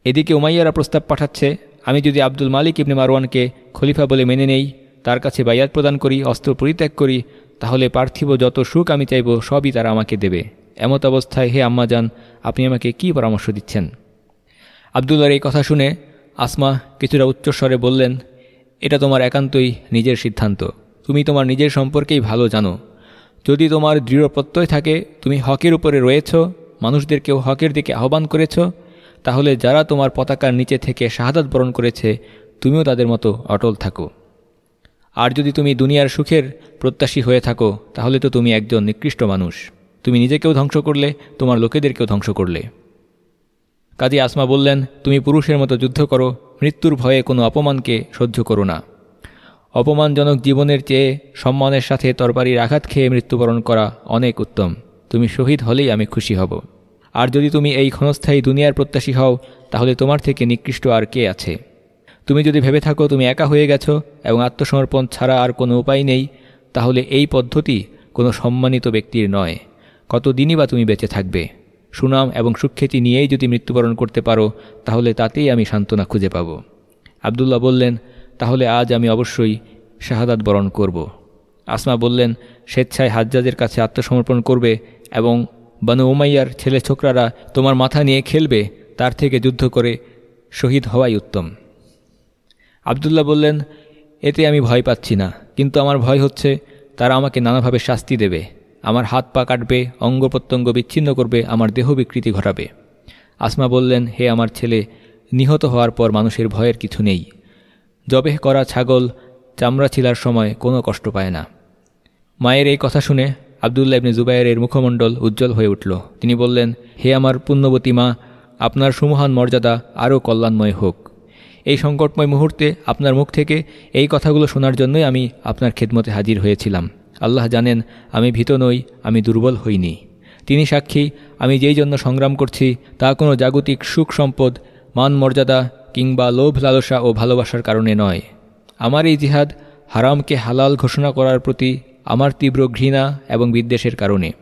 এদিকে উমাইয়ারা প্রস্তাব পাঠাচ্ছে, আমি যদি আব্দুল মালিক ইবনে মারওয়ানকে খলিফা বলে মেনে নেই, তার কাছে বাইয়াত প্রদান করি, অস্ত্র পরিত্যাগ করি, তাহলে পার্থিব যত সুখ আমি চাইব, সবই তারা আমাকে দেবে। এমত অবস্থায় হে আম্মা যান আপনি আমাকে কি পরামর্শ দিচ্ছেন? আবদুল্লার এই কথা শুনে আসমা কিছুটা উচ্চস্বরে বললেন, এটা তোমার একান্তই নিজের সিদ্ধান্ত। তুমি তোমার নিজের সম্পর্কেই ভালো জানো। যদি তোমার দৃঢ় প্রত্যয় থাকে, তুমি হকের উপরে রয়েছ, মানুষদেরকেও হকের দিকে আহ্বান করেছ তাহলে যারা তোমার পতাকার নিচে থেকে শাহাদাত বরণ করেছে, তুমিও তাদের মতো অটল থাকো। আর যদি তুমি দুনিয়ার সুখের প্রত্যাশী হয়ে থাকো, তাহলে তো তুমি একজন নিকৃষ্ট মানুষ। তুমি নিজেকেও ধ্বংস করলে, তোমার লোকেদেরকেও ধ্বংস করলে। কাজী আসমা বললেন, তুমি পুরুষের মতো যুদ্ধ করো, মৃত্যুর ভয়ে কোনো অপমানকে সহ্য করো না। অপমানজনক জীবনের চেয়ে সম্মানের সাথে তরবারির আঘাত খেয়ে মৃত্যুবরণ করা অনেক উত্তম। তুমি শহীদ হলেই আমি খুশি হব। আর যদি তুমি এই ক্ষণস্থায়ী দুনিয়ার প্রত্যাশী হও, তাহলে তোমার থেকে নিকৃষ্ট আর কে আছে? তুমি যদি ভেবে থাকো তুমি একা হয়ে গেছো এবং আত্মসমর্পণ ছাড়া আর কোনো উপায় নেই, তাহলে এই পদ্ধতি কোনো সম্মানিত ব্যক্তির নয়। কতদিনই বা তুমি বেঁচে থাকবে? সুনাম এবং সুখ্যাতি নিয়েই যদি মৃত্যুবরণ করতে পারো, তাহলে তাতেই আমি সান্ত্বনা খুঁজে পাব। আবদুল্লাহ বললেন, তাহলে আজ আমি অবশ্যই শাহাদাত বরণ করব। আসমা বললেন, স্বেচ্ছায় হাজ্জাজের কাছে আত্মসমর্পণ করবে এবং বানু উমাইয়ার ছেলে ছোকরারা তোমার মাথা নিয়ে খেলবে, তার থেকে যুদ্ধ করে শহীদ হওয়াই উত্তম। আবদুল্লাহ বললেন, এতে আমি ভয় পাচ্ছি না, কিন্তু আমার ভয় হচ্ছে তারা আমাকে নানাভাবে শাস্তি দেবে, আমার হাত পা কাটবে, অঙ্গ প্রত্যঙ্গ বিচ্ছিন্ন করবে, আমার দেহ বিকৃতি ঘটাবে। আসমা বললেন, হে আমার ছেলে, নিহত হওয়ার পর মানুষের ভয়ের কিছু নেই। জবেহ করা ছাগল চামড়া ছিলার সময় কোনো কষ্ট পায় না। মায়ের এই কথা শুনে আবদুল্লা ইবনে জুবাইরের মুখমণ্ডল উজ্জ্বল হয়ে উঠল। তিনি বললেন, হে আমার পুণ্যবতী মা, আপনার সুমহান মর্যাদা আরও কল্যাণময় হোক। এই সংকটময় মুহূর্তে আপনার মুখ থেকে এই কথাগুলো শোনার জন্যই আমি আপনার খেদমতে হাজির হয়েছিলাম। আল্লাহ জানেন, আমি ভীত নই, আমি দুর্বল হইনি। তিনি সাক্ষী, আমি যেই জন্য সংগ্রাম করছি, তা কোনো জাগতিক সুখ সম্পদ, মান মর্যাদা কিংবা লোভ লালসা ও ভালোবাসার কারণে নয়। আমার এই জিহাদ হারামকে হালাল ঘোষণা করার প্রতি আমার তীব্র ঘৃণা এবং বিদ্বেষের কারণে।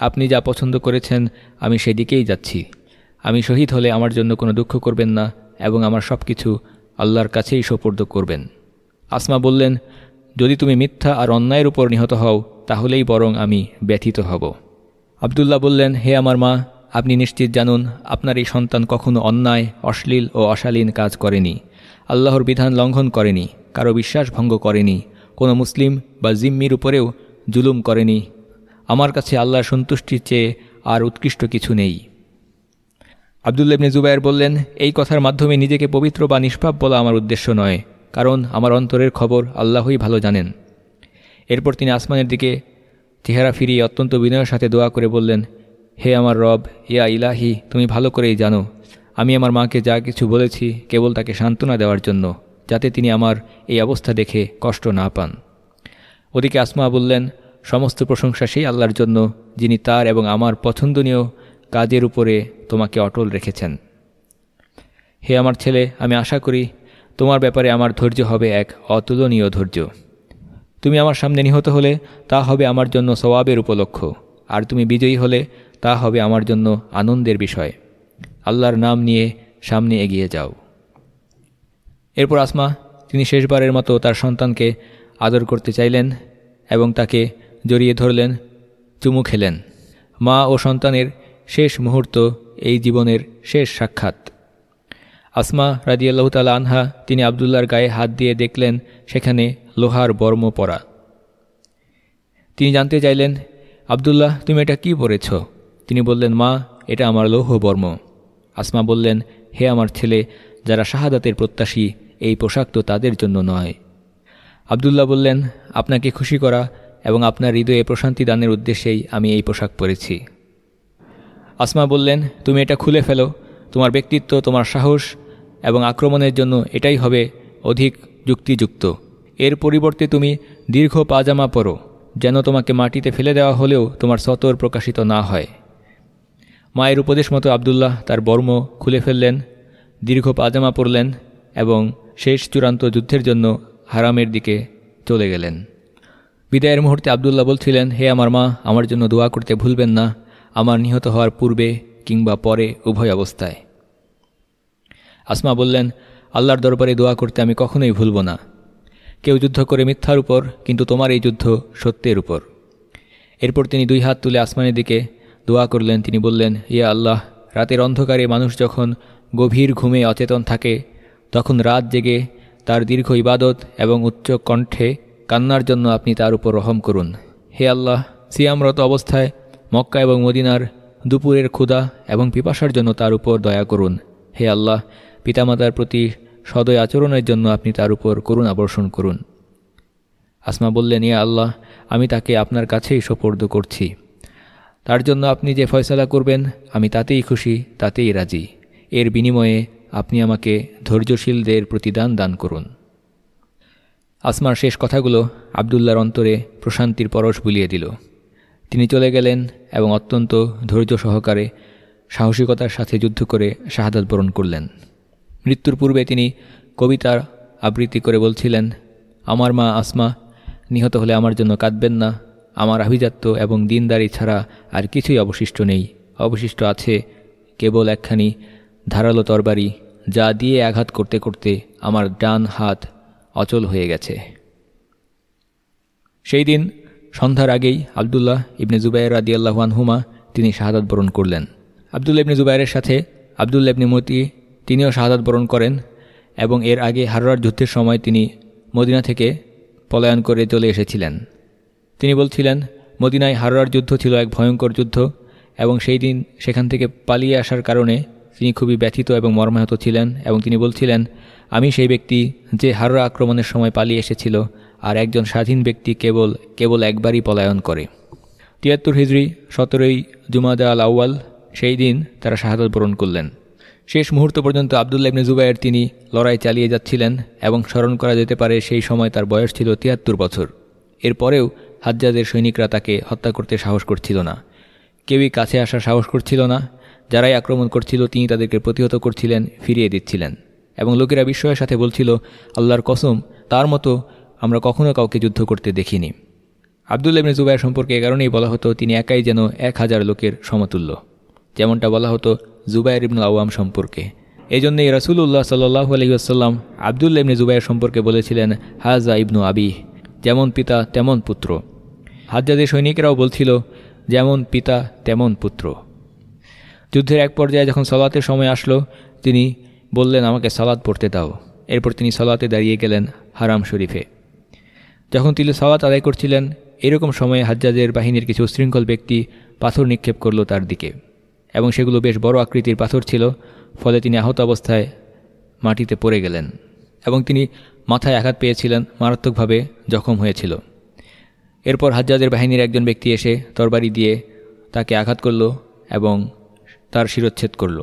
আপনি যা পছন্দ করেছেন, আমি সেদিকেই যাচ্ছি। আমি শহীদ হলে আমার জন্য কোনো দুঃখ করবেন না এবং আমার সব কিছু আল্লাহর কাছেই সোপর্দ করবেন। আসমা বললেন, যদি তুমি মিথ্যা আর অন্যায়ের উপর নিহত হও, তাহলেই বরং আমি ব্যথিত হব। আবদুল্লাহ বললেন, হে আমার মা, আপনি নিশ্চিত জানুন, আপনার এই সন্তান কখনো অন্যায়, অশ্লীল ও অশালীন কাজ করেনি। আল্লাহর বিধান লঙ্ঘন করেনি, কারও বিশ্বাস ভঙ্গ করেনি কোনো মুসলিম বা জিম্মির উপরেও জুলুম করেনি। আমার কাছে আল্লাহর সন্তুষ্টির চেয়ে আর উৎকৃষ্ট কিছু নেই। আবদুল্লাবনে জুবাইর বললেন, এই কথার মাধ্যমে নিজেকে পবিত্র বা নিষ্পাপ বলা আমার উদ্দেশ্য নয়, কারণ আমার অন্তরের খবর আল্লাহই ভালো জানেন। এরপর তিনি আসমানের দিকে চেহারা ফিরিয়ে অত্যন্ত বিনয়ের সাথে দোয়া করে বললেন, হে আমার রব, ইয়া ইলাহি, তুমি ভালো করেই জানো, আমি আমার মাকে যা কিছু বলেছি কেবল তাকে সান্ত্বনা দেওয়ার জন্য। যাতে তিনি আমার এই অবস্থা দেখে কষ্ট না পান। ওদিকে আসমা বললেন, সমস্ত প্রশংসা সেই আল্লাহর জন্য, যিনি তার এবং আমার পছন্দনীয় কাজের উপরে তোমাকে অটল রেখেছেন। হে আমার ছেলে, আমি আশা করি তোমার ব্যাপারে আমার ধৈর্য হবে এক অতুলনীয় ধৈর্য। তুমি আমার সামনে নিহত হলে তা হবে আমার জন্য সবাবের উপলক্ষ, আর তুমি বিজয়ী হলে তা হবে আমার জন্য আনন্দের বিষয়। আল্লাহর নাম নিয়ে সামনে এগিয়ে যাও। এরপর আসমা, তিনি শেষবারের মতো তার সন্তানকে আদর করতে চাইলেন এবং তাকে জড়িয়ে ধরলেন, চুমু খেলেন। মা ও সন্তানের শেষ মুহূর্ত, এই জীবনের শেষ সাক্ষাৎ। আসমা রাজিয়াল্লাহ আনহা, তিনি আবদুল্লার গায়ে হাত দিয়ে দেখলেন সেখানে লোহার বর্ম পরা তিনি জানতে চাইলেন, আবদুল্লাহ, তুমি এটা কি পরেছ তিনি বললেন, মা, এটা আমার লৌহ বর্ম। আসমা বললেন, হে আমার ছেলে, যারা শাহাদাতের প্রত্যাশী এই পোশাক তো তাদের জন্য নয়। আবদুল্লাহ বললেন, আপনাকে খুশি করা এবং আপনার হৃদয়ে প্রশান্তি দানের উদ্দেশ্যেই আমি এই পোশাক পরেছি। আসমা বললেন, তুমি এটা খুলে ফেলো। তোমার ব্যক্তিত্ব, তোমার সাহস এবং আক্রমণের জন্য এটাই হবে অধিক যুক্তিযুক্ত। এর পরিবর্তে তুমি দীর্ঘ পাজামা পরো, যেন তোমাকে মাটিতে ফেলে দেওয়া হলেও তোমার সতর প্রকাশিত না হয়। মায়ের উপদেশ মতো আবদুল্লাহ তার বর্ম খুলে ফেললেন, দীর্ঘ পাজামা পরলেন এবং শেষ চূড়ান্ত যুদ্ধের জন্য হারামের দিকে চলে গেলেন। বিদায়ের মুহূর্তে আবদুল্লাহ বলছিলেন, হে আমার মা, আমার জন্য দোয়া করতে ভুলবেন না। আমার নিহত হওয়ার পূর্বে কিংবা পরে উভয় অবস্থায়। আসমা বললেন, আল্লাহর দরবারে দোয়া করতে আমি কখনোই ভুলব না। কেউ যুদ্ধ করে মিথ্যার উপর, কিন্তু তোমার এই যুদ্ধ সত্যের উপর। এরপর তিনি দুই হাত তুলে আসমানের দিকে দোয়া করলেন। তিনি বললেন, ইয়া আল্লাহ, রাতের অন্ধকারে মানুষ যখন গভীর ঘুমে অচেতন থাকে তখন রাত জেগে তার দীর্ঘ ইবাদত এবং উচ্চ কণ্ঠে কান্নার জন্য আপনি তার উপর রহম করুন। হে আল্লাহ, সিয়ামরত অবস্থায় মক্কা এবং মদিনার দুপুরের ক্ষুদা এবং পিপাসার জন্য তার উপর দয়া করুন। হে আল্লাহ, পিতামাতার প্রতি সদয় আচরণের জন্য আপনি তার উপর করুণ আবর্ষণ করুন। আসমা বললেন, ইয়া আল্লাহ, আমি তাকে আপনার কাছেই সোপর্দ করছি। তার জন্য আপনি যে ফয়সলা করবেন, আমি তাতেই খুশি, তাতেই রাজি। এর বিনিময়ে আপনি আমাকে ধৈর্যশীলদের প্রতিদান দান করুন। আসমার শেষ কথাগুলো আবদুল্লার অন্তরে প্রশান্তির পরশ বুলিয়ে দিল। তিনি চলে গেলেন এবং অত্যন্ত ধৈর্য সহকারে সাহসিকতার সাথে যুদ্ধ করে শাহাদাত বরণ করলেন। মৃত্যুর পূর্বে তিনি কবিতার আবৃত্তি করে বলছিলেন, আমার মা আসমা, নিহত হলে আমার জন্য কাঁদবেন না। আমার আভিজাত্য এবং দিনদারি ছাড়া আর কিছুই অবশিষ্ট নেই। অবশিষ্ট আছে কেবল একখানি ধারালো তরবারি যা দিয়ে আঘাত করতে করতে আমার ডান হাত অচল হয়ে গেছে। সেই দিন সন্ধ্যার আগেই আবদুল্লাহ ইবনে জুবাইর রাদি আল্লাহানহুমা তিনি শাহাদাত বরণ করলেন। আবদুল্লা ইবনে জুবাইরের সাথে আবদুল্লা ইবনে মতি তিনিও শাহাদাত বরণ করেন এবং এর আগে হারোয়ার যুদ্ধের সময় তিনি মদিনা থেকে পলায়ন করে চলে এসেছিলেন। তিনি বলছিলেন, মদিনায় হারোয়ার যুদ্ধ ছিল এক ভয়ঙ্কর যুদ্ধ এবং সেই দিন সেখান থেকে পালিয়ে আসার কারণে তিনি খুবই ব্যথিত এবং মর্মাহত ছিলেন এবং তিনি বলছিলেন, আমি সেই ব্যক্তি যে হাররা আক্রমণের সময় পালিয়ে এসেছিল আর একজন স্বাধীন ব্যক্তি কেবল কেবল একবারই পলায়ন করে। তিয়াত্তর হিজড়ি সতেরোই জুমাদা আল আউয়াল, সেই দিন তারা শাহাদত বরণ করলেন। শেষ মুহূর্ত পর্যন্ত আবদুল্লা ইবনে জুবাইয়ের তিনি লড়াই চালিয়ে যাচ্ছিলেন এবং স্মরণ করা যেতে পারে সেই সময় তার বয়স ছিল তিয়াত্তর বছর। এরপরেও হাজ্জাদের সৈনিকরা তাকে হত্যা করতে সাহস করছিল না। কেউই কাছে আসার সাহস করছিল না। যারাই আক্রমণ করছিল, তিনি তাদেরকে প্রতিহত করছিলেন, ফিরিয়ে দিচ্ছিলেন। এবং লোকেরা বিস্ময়ের সাথে বলছিল, আল্লাহর কসম, তার মতো আমরা কখনো কাউকে যুদ্ধ করতে দেখিনি। আবদুল্লা ইবনে জুবাইর সম্পর্কে এ কারণেই বলা হতো, তিনি একাই যেন এক হাজার লোকের সমতুল্য। যেমনটা বলা হতো জুবাইর ইবনু আওয়াম সম্পর্কে। এই জন্যই রসুল্লাহ সাল্লাহ আলহিউসাল্লাম আবদুল্লা ইবনে জুবাইর সম্পর্কে বলেছিলেন হাজা ইবনু আবি, যেমন পিতা, তেমন পুত্র। হাজ্জাদের সৈনিকেরাও বলছিল, যেমন পিতা, তেমন পুত্র। যুদ্ধের এক পর্যায়ে যখন সলাতের সময় আসলো, তিনি বললেন, আমাকে সালাদ পড়তে দাও। এরপর তিনি সলাতে দাঁড়িয়ে গেলেন হারাম শরীফে। যখন তিনি সালাত আদায় করছিলেন, এরকম সময়ে হাজ্জাজের বাহিনীর কিছু উশৃঙ্খল ব্যক্তি পাথর নিক্ষেপ করল তার দিকে। এবং সেগুলো বেশ বড় আকৃতির পাথর ছিল, ফলে তিনি আহত অবস্থায় মাটিতে পড়ে গেলেন। এবং তিনি মাথায় আঘাত পেয়েছিলেন মারাত্মকভাবে জখম হয়েছিল। এরপর হাজ্জাজের বাহিনীর একজন ব্যক্তি এসে তরবারি দিয়ে তাকে আঘাত করল এবং তার শিরোচ্ছেদ করল।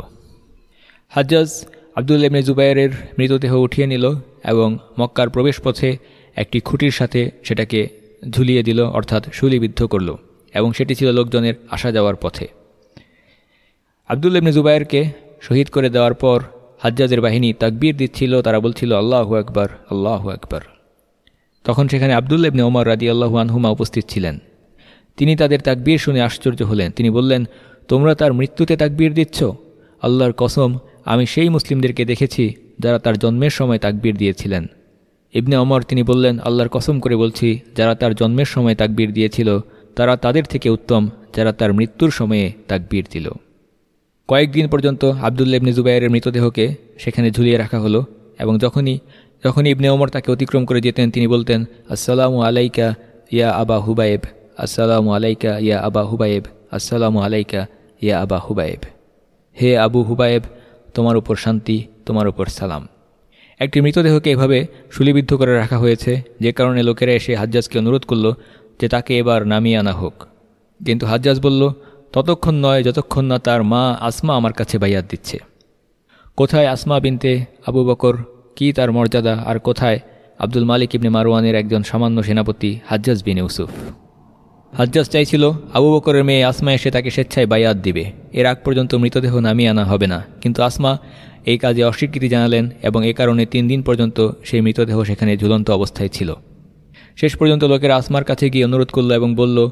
হাজ্জাজ আবদুল ইবনে জুবাইরের মৃতদেহ উঠিয়ে নিল এবং মক্কার প্রবেশপথে একটি খুঁটির সাথে সেটাকে ঝুলিয়ে দিল, অর্থাৎ শুলিবিদ্ধ করল, এবং সেটি ছিল লোকজনের আসা যাওয়ার পথে। আবদুল ইবনে জুবাইরকে শহীদ করে দেওয়ার পর হাজ্জাজের বাহিনী তাকবীর দিচ্ছিল, তারা বলছিল, আল্লাহু আকবর আল্লাহু আকবর। তখন সেখানে আবদুল ইবনে ওমর রাদি আল্লাহু আনহুমা উপস্থিত ছিলেন। তিনি তাদের তাকবীর শুনে আশ্চর্য হলেন। তিনি বললেন তোমরা তার মৃত্যুতে তাকবীর দিচ্ছ? আল্লাহর কসম, আমি সেই মুসলিমদেরকে দেখেছি যারা তার জন্মের সময় তাকবীর দিয়েছিলেন। ইবনে অমর তিনি বললেন, আল্লাহর কসম করে বলছি, যারা তার জন্মের সময় তাকবীর দিয়েছিল, তারা তাদের থেকে উত্তম যারা তার মৃত্যুর সময়ে তাকবীর দিল। কয়েকদিন পর্যন্ত আবদুল্লা ইবনে জুবাইরের মৃতদেহকে সেখানে ঝুলিয়ে রাখা হলো এবং যখনই যখনই ইবনে ওমর তাকে অতিক্রম করে যেতেন, তিনি বলতেন, আসসালামু আলাইকা ইয়া আবা হুবায়েব, আসসালামু আলাইকা ইয়া আবা হুবায়েব। আসসালামু আলাইকা, ইয়া আবা হুবায়েব। হে আবু হুবায়েব, তোমার উপর শান্তি, তোমার উপর সালাম। একটি মৃতদেহকে এভাবে শুলিবিদ্ধ করে রাখা হয়েছে যে কারণে লোকেরা এসে হাজ্জাজকে অনুরোধ করল যে তাকে এবার নামিয়ে আনা হোক। কিন্তু হাজ্জাজ বলল, ততক্ষণ নয়, যতক্ষণ না তার মা আসমা আমার কাছে বাইয়াত দিচ্ছে। কোথায় আসমা বিনতে আবু বকর? কি তার মর্যাদা? আর কোথায় আব্দুল মালিক ইবনে মারওয়ানের একজন সামান্য সেনাপতি হাজ্জাজ বিন ইউসুফ? হাজ্জাজ চাইছিল, আবু বকরের মেয়ে আসমা এসে তাকে স্বেচ্ছায় বাইয়াত দিবে। এর আগ পর্যন্ত মৃতদেহ নামিয়ে আনা হবে না। কিন্তু আসমা এই কাজে অস্বীকৃতি জানালেন এবং এ কারণে তিন দিন পর্যন্ত সেই মৃতদেহ সেখানে ঝুলন্ত অবস্থায় ছিল। শেষ পর্যন্ত লোকেরা আসমার কাছে গিয়ে অনুরোধ করল এবং বলল,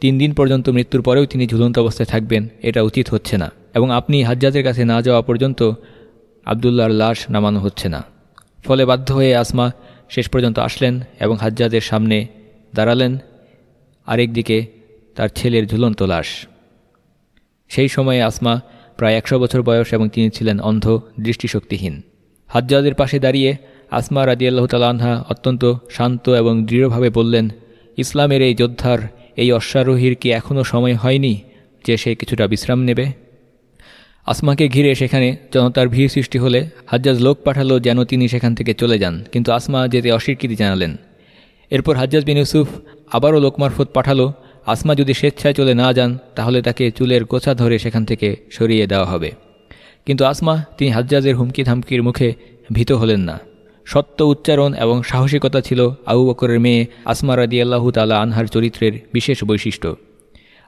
তিন দিন পর্যন্ত মৃত্যুর পরেও তিনি ঝুলন্ত অবস্থায় থাকবেন, এটা উচিত হচ্ছে না। এবং আপনি হাজ্জাজের কাছে না যাওয়া পর্যন্ত আবদুল্লাহর লাশ নামানো হচ্ছে না। ফলে বাধ্য হয়ে আসমা শেষ পর্যন্ত আসলেন এবং হাজ্জাজের সামনে দাঁড়ালেন। আরেকদিকে তার ছেলের ঝুলন্ত লাশ। সেই সময়ে আসমা প্রায় একশো বছর বয়স এবং তিনি ছিলেন অন্ধ, দৃষ্টিশক্তিহীন। হাজ্জাদের পাশে দাঁড়িয়ে আসমা রাজিয়াল্লাহ তালাহা অত্যন্ত শান্ত এবং দৃঢ়ভাবে বললেন, ইসলামের এই যোদ্ধার এই অশ্বারোহীর কি এখনও সময় হয়নি যে সে কিছুটা বিশ্রাম নেবে? আসমাকে ঘিরে সেখানে জনতার ভিড় সৃষ্টি হলে হাজ্জাজ লোক পাঠালো যেন তিনি সেখান থেকে চলে যান, কিন্তু আসমা যেতে অস্বীকৃতি জানালেন। এরপর হাজ্জাজ বিন ইউসুফ আবারও লোকমারফত পাঠালো। আসমা যদি স্বেচ্ছায় চলে না যান, তাহলে তাকে চুলের গোছা ধরে সেখান থেকে সরিয়ে দেওয়া হবে। কিন্তু আসমা, তিনি হাজ্জাজের হুমকি ধামকির মুখে ভীত হলেন না। সত্য উচ্চারণ এবং সাহসিকতা ছিল আবু বকরের মেয়ে আসমা রাদি আল্লাহ তালা আনহার চরিত্রের বিশেষ বৈশিষ্ট্য।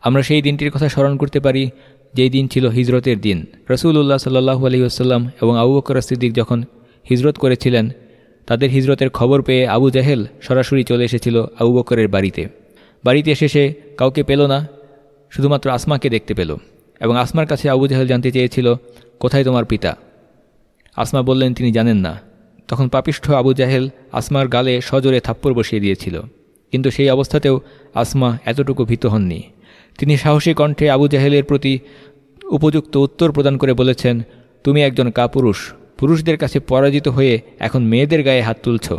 আমরা সেই দিনটির কথা স্মরণ করতে পারি, যেই দিন ছিল হিজরতের দিন। রসুল্লাহ সাল্লাহু আলী আসাল্লাম এবং আবু বকর সিদ্দিক যখন হিজরত করেছিলেন তাদের হিজরতের খবর পেয়ে আবু জাহেল সরাসরি চলে এসেছিল আবু বকরের বাড়িতে। বাড়িতে এসে সে কাউকে পেল না, শুধুমাত্র আসমাকে দেখতে পেল এবং আসমার কাছে আবু জাহেল জানতে চেয়েছিল, কোথায় তোমার পিতা? আসমা বললেন, তিনি জানেন না। তখন পাপিষ্ঠ আবু জাহেল আসমার গালে সজোরে থাপ্পড় বসিয়ে দিয়েছিল। কিন্তু সেই অবস্থাতেও আসমা এতটুকু ভীত হননি। তিনি সাহসী কণ্ঠে আবু জাহেলের প্রতি উপযুক্ত উত্তর প্রদান করে বলেছেন, তুমি একজন কাপুরুষ পুরুষদের কাছে পরাজিত হয়ে এখন মেয়েদের গায়ে হাত তুলছ।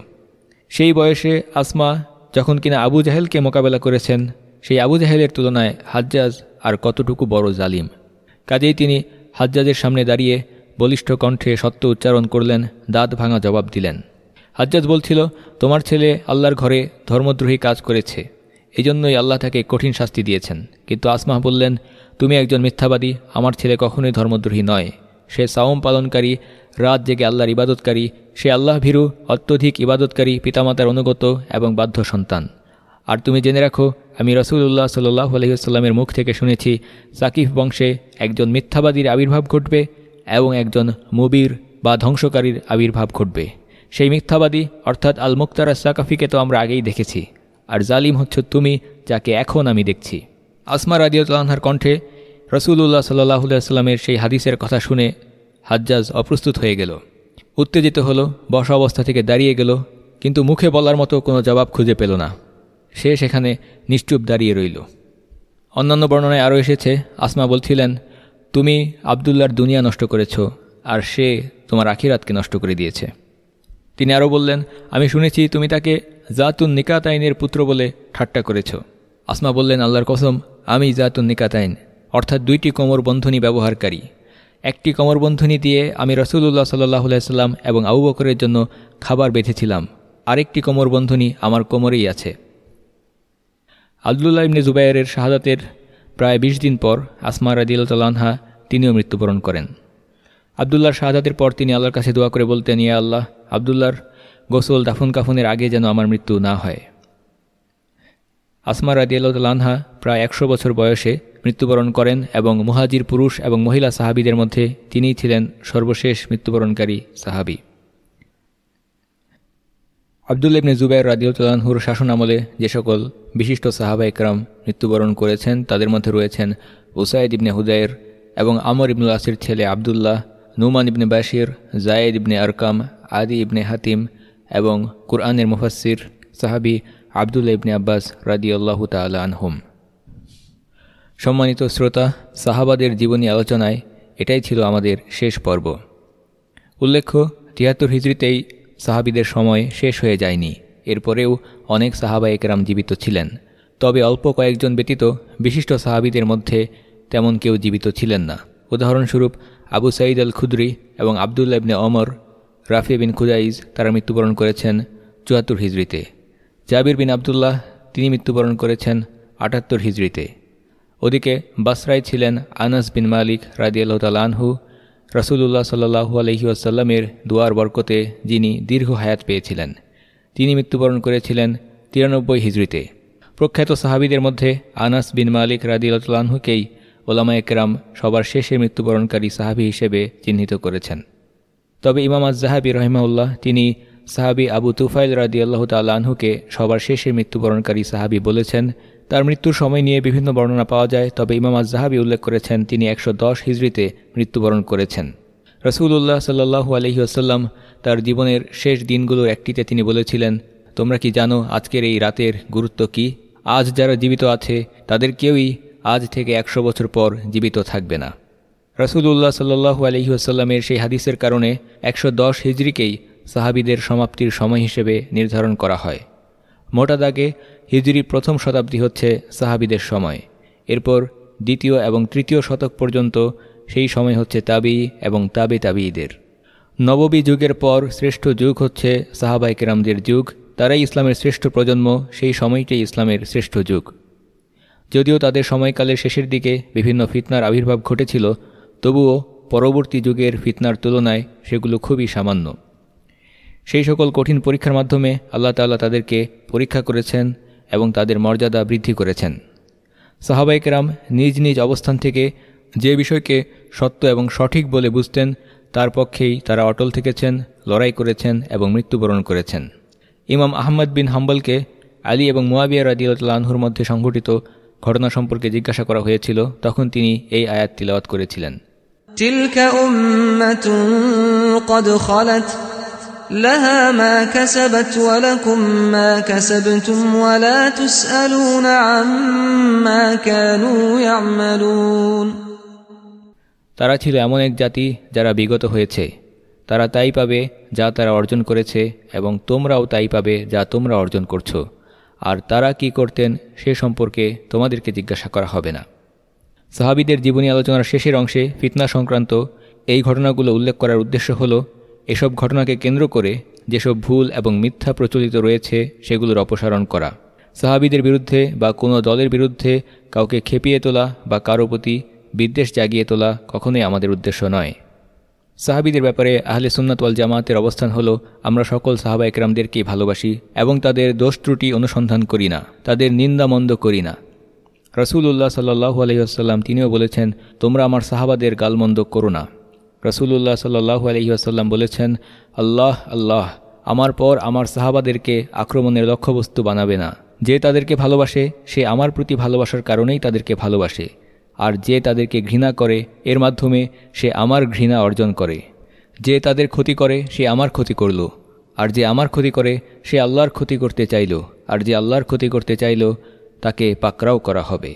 সেই বয়সে আসমা যখন কিনা আবু জাহেলকে মোকাবেলা করেছেন, সেই আবু জাহেলের তুলনায় হাজ্জাজ আর কতটুকু বড় জালিম। কাজেই তিনি হাজ্জাজের সামনে দাঁড়িয়ে বলিষ্ঠ কণ্ঠে সত্য উচ্চারণ করলেন, দাঁত ভাঙা জবাব দিলেন। হাজ্জাজ বলছিল, তোমার ছেলে আল্লাহর ঘরে ধর্মদ্রোহী কাজ করেছে। এই জন্যই আল্লাহ তাকে কঠিন শাস্তি দিয়েছেন। কিন্তু আসমাহ বললেন, তুমি একজন মিথ্যাবাদী, আমার ছেলে কখনোই ধর্মদ্রোহী নয়। সে সাওম পালনকারী, রাত জেগে আল্লাহর ইবাদতকারী, সে আল্লাহ ভীরু, অত্যধিক ইবাদতকারী, পিতামাতার অনুগত এবং বাধ্য সন্তান। আর তুমি জেনে রাখো, আমি রসুল্লাহ সাল্লাহ আলহিউসাল্লামের মুখ থেকে শুনেছি, সাকিফ বংশে একজন মিথ্যাবাদীর আবির্ভাব ঘটবে এবং একজন মুবির বা ধ্বংসকারীর আবির্ভাব ঘটবে। সেই মিথ্যাবাদী, অর্থাৎ আল মুক্তারা সাকাফিকে তো আমরা আগেই দেখেছি। আর জালিম হচ্ছে তুমি, যাকে এখন আমি দেখছি। আসমা রাজিউল্লাহার কণ্ঠে রসুল্লাহ সাল্লাহ সাল্লামের সেই হাদিসের কথা শুনে হাজ্জাজ অপ্রস্তুত হয়ে গেল। উত্তেজিত হলো, বসা অবস্থা থেকে দাঁড়িয়ে গেল, কিন্তু মুখে বলার মতো কোনো জবাব খুঁজে পেল না। সে সেখানে নিশ্চুপ দাঁড়িয়ে রইল। অন্যান্য বর্ণনায় আরও এসেছে, আসমা বলছিলেন, তুমি আবদুল্লার দুনিয়া নষ্ট করেছ, আর সে তোমার আখিরাতকে নষ্ট করে দিয়েছে। তিনি আরও বললেন, আমি শুনেছি তুমি তাকে জাতুন নিকাতাইনের পুত্র বলে ঠাট্টা করেছ। আসমা বললেন, আল্লাহর কসম, আমি জাতুন নিকাতাইন অর্থাৎ দুইটি কোমর বন্ধনী ব্যবহারকারী। একটি কোমরবন্ধনী দিয়ে আমি রসুল্লাহ সাল্লাহ সাল্লাম এবং আবু বকরের জন্য খাবার বেঁধেছিলাম। আরেকটি কোমরবন্ধনী আমার কোমরেই আছে। আবদুল্লাহ ইবনে জুবাইরের শাহাদাতের প্রায় ২০ দিন পর আসমা রাদিউল্লাহা তিনিও মৃত্যুবরণ করেন। আবদুল্লাহর শাহাদাতের পর তিনি আল্লাহর কাছে দোয়া করে বলতেন, ইয়া আল্লাহ, আবদুল্লাহর গোসল দাফন কাফনের আগে যেন আমার মৃত্যু না হয়। আসমা রাদিয়াল্লাহা প্রায় একশো বছর বয়সে মৃত্যুবরণ করেন এবং মুহাজির পুরুষ এবং মহিলা সাহাবিদের মধ্যে তিনিই ছিলেন সর্বশেষ মৃত্যুবরণকারী সাহাবি। আবদুল ইবনে জুবাইর রাদিউতালানহুর শাসন আমলে যে সকল বিশিষ্ট সাহাবা একরাম মৃত্যুবরণ করেছেন, তাদের মধ্যে রয়েছেন উসাইদ ইবনে হুদায়ের এবং আমর ইবনুল আসির ছেলে আবদুল্লাহ, নুমান ইবনে বাশির, জায়েদ ইবনে আরকাম, আদি ইবনে হাতিম এবং কুরআনের মুফাসির সাহাবি আবদুল্লা ইবনে আব্বাস রাদিউল্লাহু তালা আনহুম। সম্মানিত শ্রোতা, সাহাবাদের জীবনী আলোচনায় এটাই ছিল আমাদের শেষ পর্ব। উল্লেখ্য, তিয়াত্তর হিজড়িতেই সাহাবিদের সময় শেষ হয়ে যায়নি। এরপরেও অনেক সাহাবা একরাম জীবিত ছিলেন। তবে অল্প কয়েকজন ব্যতীত বিশিষ্ট সাহাবিদের মধ্যে তেমন কেউ জীবিত ছিলেন না। উদাহরণস্বরূপ, আবু সাঈদ আল খুদরি এবং আবদুল্লা ইবনে অমর রাফি বিন খুদাইজ তারা মৃত্যুবরণ করেছেন চুয়াত্তর হিজড়িতে। জাবির বিন আবদুল্লাহ, তিনি মৃত্যুবরণ করেছেন আটাত্তর হিজড়িতে। ওদিকে বাসরায় ছিলেন আনাস বিন মালিক রাদিয়াল্লাহ আনহু রসুল্লাহ সাল্লাহু আলহি আসাল্লামের দুয়ার বরকতে যিনি দীর্ঘ হায়াত পেয়েছিলেন। তিনি মৃত্যুবরণ করেছিলেন তিরানব্বই হিজড়িতে। প্রখ্যাত সাহাবিদের মধ্যে আনাস বিন মালিক রাদিউল্লাহকেই ওলামা একরাম সবার শেষে মৃত্যুবরণকারী সাহাবি হিসেবে চিহ্নিত করেছেন। তবে ইমাম আজাহাবি রহিমাউল্লাহ তিনি সাহাবি আবু তুফাইল রাদি আল্লাহ তাল্লাহকে সবার শেষে মৃত্যুবরণকারী সাহাবি বলেছেন তার মৃত্যুর সময় নিয়ে বিভিন্ন বর্ণনা পাওয়া যায়, তবে ইমাম আজাহাবি উল্লেখ করেছেন, তিনি একশো দশ হিজড়িতে মৃত্যুবরণ করেছেন। রসুল্লাহ সাল্লাহু আলহি আসাল্লাম তার জীবনের শেষ দিনগুলোর একটিতে তিনি বলেছিলেন, তোমরা কি জানো আজকের এই রাতের গুরুত্ব কি? আজ যারা জীবিত আছে, তাদের কেউই আজ থেকে একশো বছর পর জীবিত থাকবে না। রসুল্লাহ সাল্লু আলহিউসাল্লামের সেই হাদিসের কারণে একশো দশ হিজড়িকেই সাহাবিদের সমাপ্তির সময় হিসেবে নির্ধারণ করা হয়। মোটা দাগে হিজড়ি প্রথম শতাব্দী হচ্ছে সাহাবিদের সময়। এরপর দ্বিতীয় এবং তৃতীয় শতক পর্যন্ত সেই সময় হচ্ছে তাবি এবং তাবে তাবিদের। নববী যুগের পর শ্রেষ্ঠ যুগ হচ্ছে সাহাবাই কেরামদের যুগ। তারাই ইসলামের শ্রেষ্ঠ প্রজন্ম, সেই সময়টাই ইসলামের শ্রেষ্ঠ যুগ। যদিও তাদের সময়কালের শেষের দিকে বিভিন্ন ফিতনার আবির্ভাব ঘটেছিল, তবুও পরবর্তী যুগের ফিতনার তুলনায় সেগুলো খুবই সামান্য। সেই সকল কঠিন পরীক্ষার মাধ্যমে আল্লাহ তাল্লাহ তাদেরকে পরীক্ষা করেছেন এবং তাদের মর্যাদা বৃদ্ধি করেছেন। সাহাবাইকেরাম নিজ নিজ অবস্থান থেকে যে বিষয়কে সত্য এবং সঠিক বলে বুঝতেন, তার পক্ষেই তারা অটল থেকেছেন, লড়াই করেছেন এবং মৃত্যুবরণ করেছেন। ইমাম আহমদ বিন হাম্বলকে আলী এবং মুয়াবিয়া রাদিউল্লাহর মধ্যে সংঘটিত ঘটনা সম্পর্কে জিজ্ঞাসা করা হয়েছিল, তখন তিনি এই আয়াত তিলাওয়াত করেছিলেন। لها ما كسبت ولكم ما كسبتم ولا تسألون عما كانوا يعملون তারা ছিল এমন এক জাতি যারা বিগত হয়েছে তারা তাই পাবে যা তারা অর্জন করেছে এবং তোমরাও তাই পাবে যা তোমরা অর্জন করছো আর তারা কি করতেন সে সম্পর্কে তোমাদেরকে জিজ্ঞাসা করা হবে না সাহাবিদের জীবনী আলোচনার শেষের অংশে ফিতনা সংক্রান্ত এই ঘটনাগুলো উল্লেখ করার উদ্দেশ্য হল এসব ঘটনাকে কেন্দ্র করে যেসব ভুল এবং মিথ্যা প্রচলিত রয়েছে সেগুলোর অপসারণ করা। সাহাবিদের বিরুদ্ধে বা কোনো দলের বিরুদ্ধে কাউকে খেপিয়ে তোলা বা কারও প্রতি বিদ্বেষ জাগিয়ে তোলা কখনোই আমাদের উদ্দেশ্য নয়। সাহাবিদের ব্যাপারে আহলে সুন্নাত ওয়াল জামাতের অবস্থান হলো, আমরা সকল সাহাবা একরামদেরকেই ভালোবাসি এবং তাদের দোষ ত্রুটি অনুসন্ধান করি না, তাদের নিন্দা মন্দ করি না। রসুল্লাহ সাল্লাহু আলহিহাসাল্লাম তিনিও বলেছেন, তোমরা আমার সাহাবাদের গালমন্দ করো না। রসুল্লাহ সাল্লাহু আলহিহাসাল্লাম বলেছেন, আল্লাহ আল্লাহ, আমার পর আমার সাহাবাদেরকে আক্রমণের লক্ষ্যবস্তু বানাবে না। যে তাদেরকে ভালোবাসে, সে আমার প্রতি ভালোবাসার কারণেই তাদেরকে ভালোবাসে। আর যে তাদেরকে ঘৃণা করে, এর মাধ্যমে সে আমার ঘৃণা অর্জন করে। যে তাদের ক্ষতি করে, সে আমার ক্ষতি করল। আর যে আমার ক্ষতি করে, সে আল্লাহর ক্ষতি করতে চাইল। আর যে আল্লাহর ক্ষতি করতে চাইল, তাকে পাকরাও করা হবে।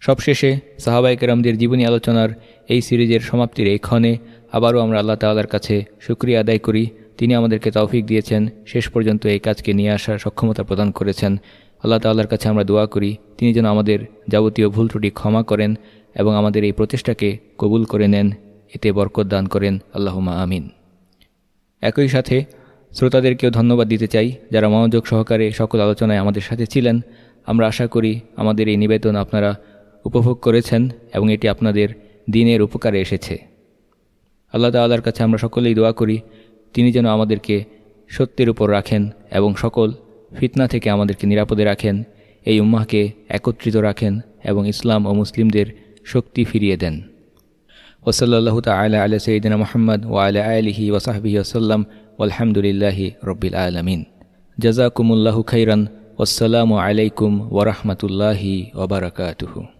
সবশেষে সাহাবাইকেরামদের জীবনী আলোচনার এই সিরিজের সমাপ্তির এই ক্ষণে আবারও আমরা আল্লাহ তাল্লার কাছে সুক্রিয়া আদায় করি। তিনি আমাদেরকে তৌফিক দিয়েছেন। শেষ পর্যন্ত এই কাজকে নিয়ে আসার সক্ষমতা প্রদান করেছেন। আল্লাহ তাল্লার কাছে আমরা দোয়া করি, তিনি যেন আমাদের যাবতীয় ভুল ত্রুটি ক্ষমা করেন এবং আমাদের এই প্রচেষ্টাকে কবুল করে নেন। এতে বরকত দান করেন। আল্লাহমা আমিন। একই সাথে শ্রোতাদেরকেও ধন্যবাদ দিতে চাই, যারা মনোযোগ সহকারে সকল আলোচনায় আমাদের সাথে ছিলেন। আমরা আশা করি আমাদের এই নিবেদন আপনারা উপভোগ করেছেন এবং এটি আপনাদের দিনের উপকারে এসেছে। আল্লাহ তাল্লার কাছে আমরা সকলেই দোয়া করি, তিনি যেন আমাদেরকে সত্যের উপর রাখেন এবং সকল ফিতনা থেকে আমাদেরকে নিরাপদে রাখেন, এই উম্মাহকে একত্রিত রাখেন এবং ইসলাম ও মুসলিমদের শক্তি ফিরিয়ে দেন। ওসল্লাহ তালা আলা সঈদিন মোহাম্মদ ও আলা আলহি ওসাহবি ওসাল্লাম আলহামদুলিল্লাহি রব্বিল আলমিন। জাজাকুমুল্লাহু খৈরান আসসালামু আলাইকুম ওরহমতুল্লাহি ওবরাকাতুহু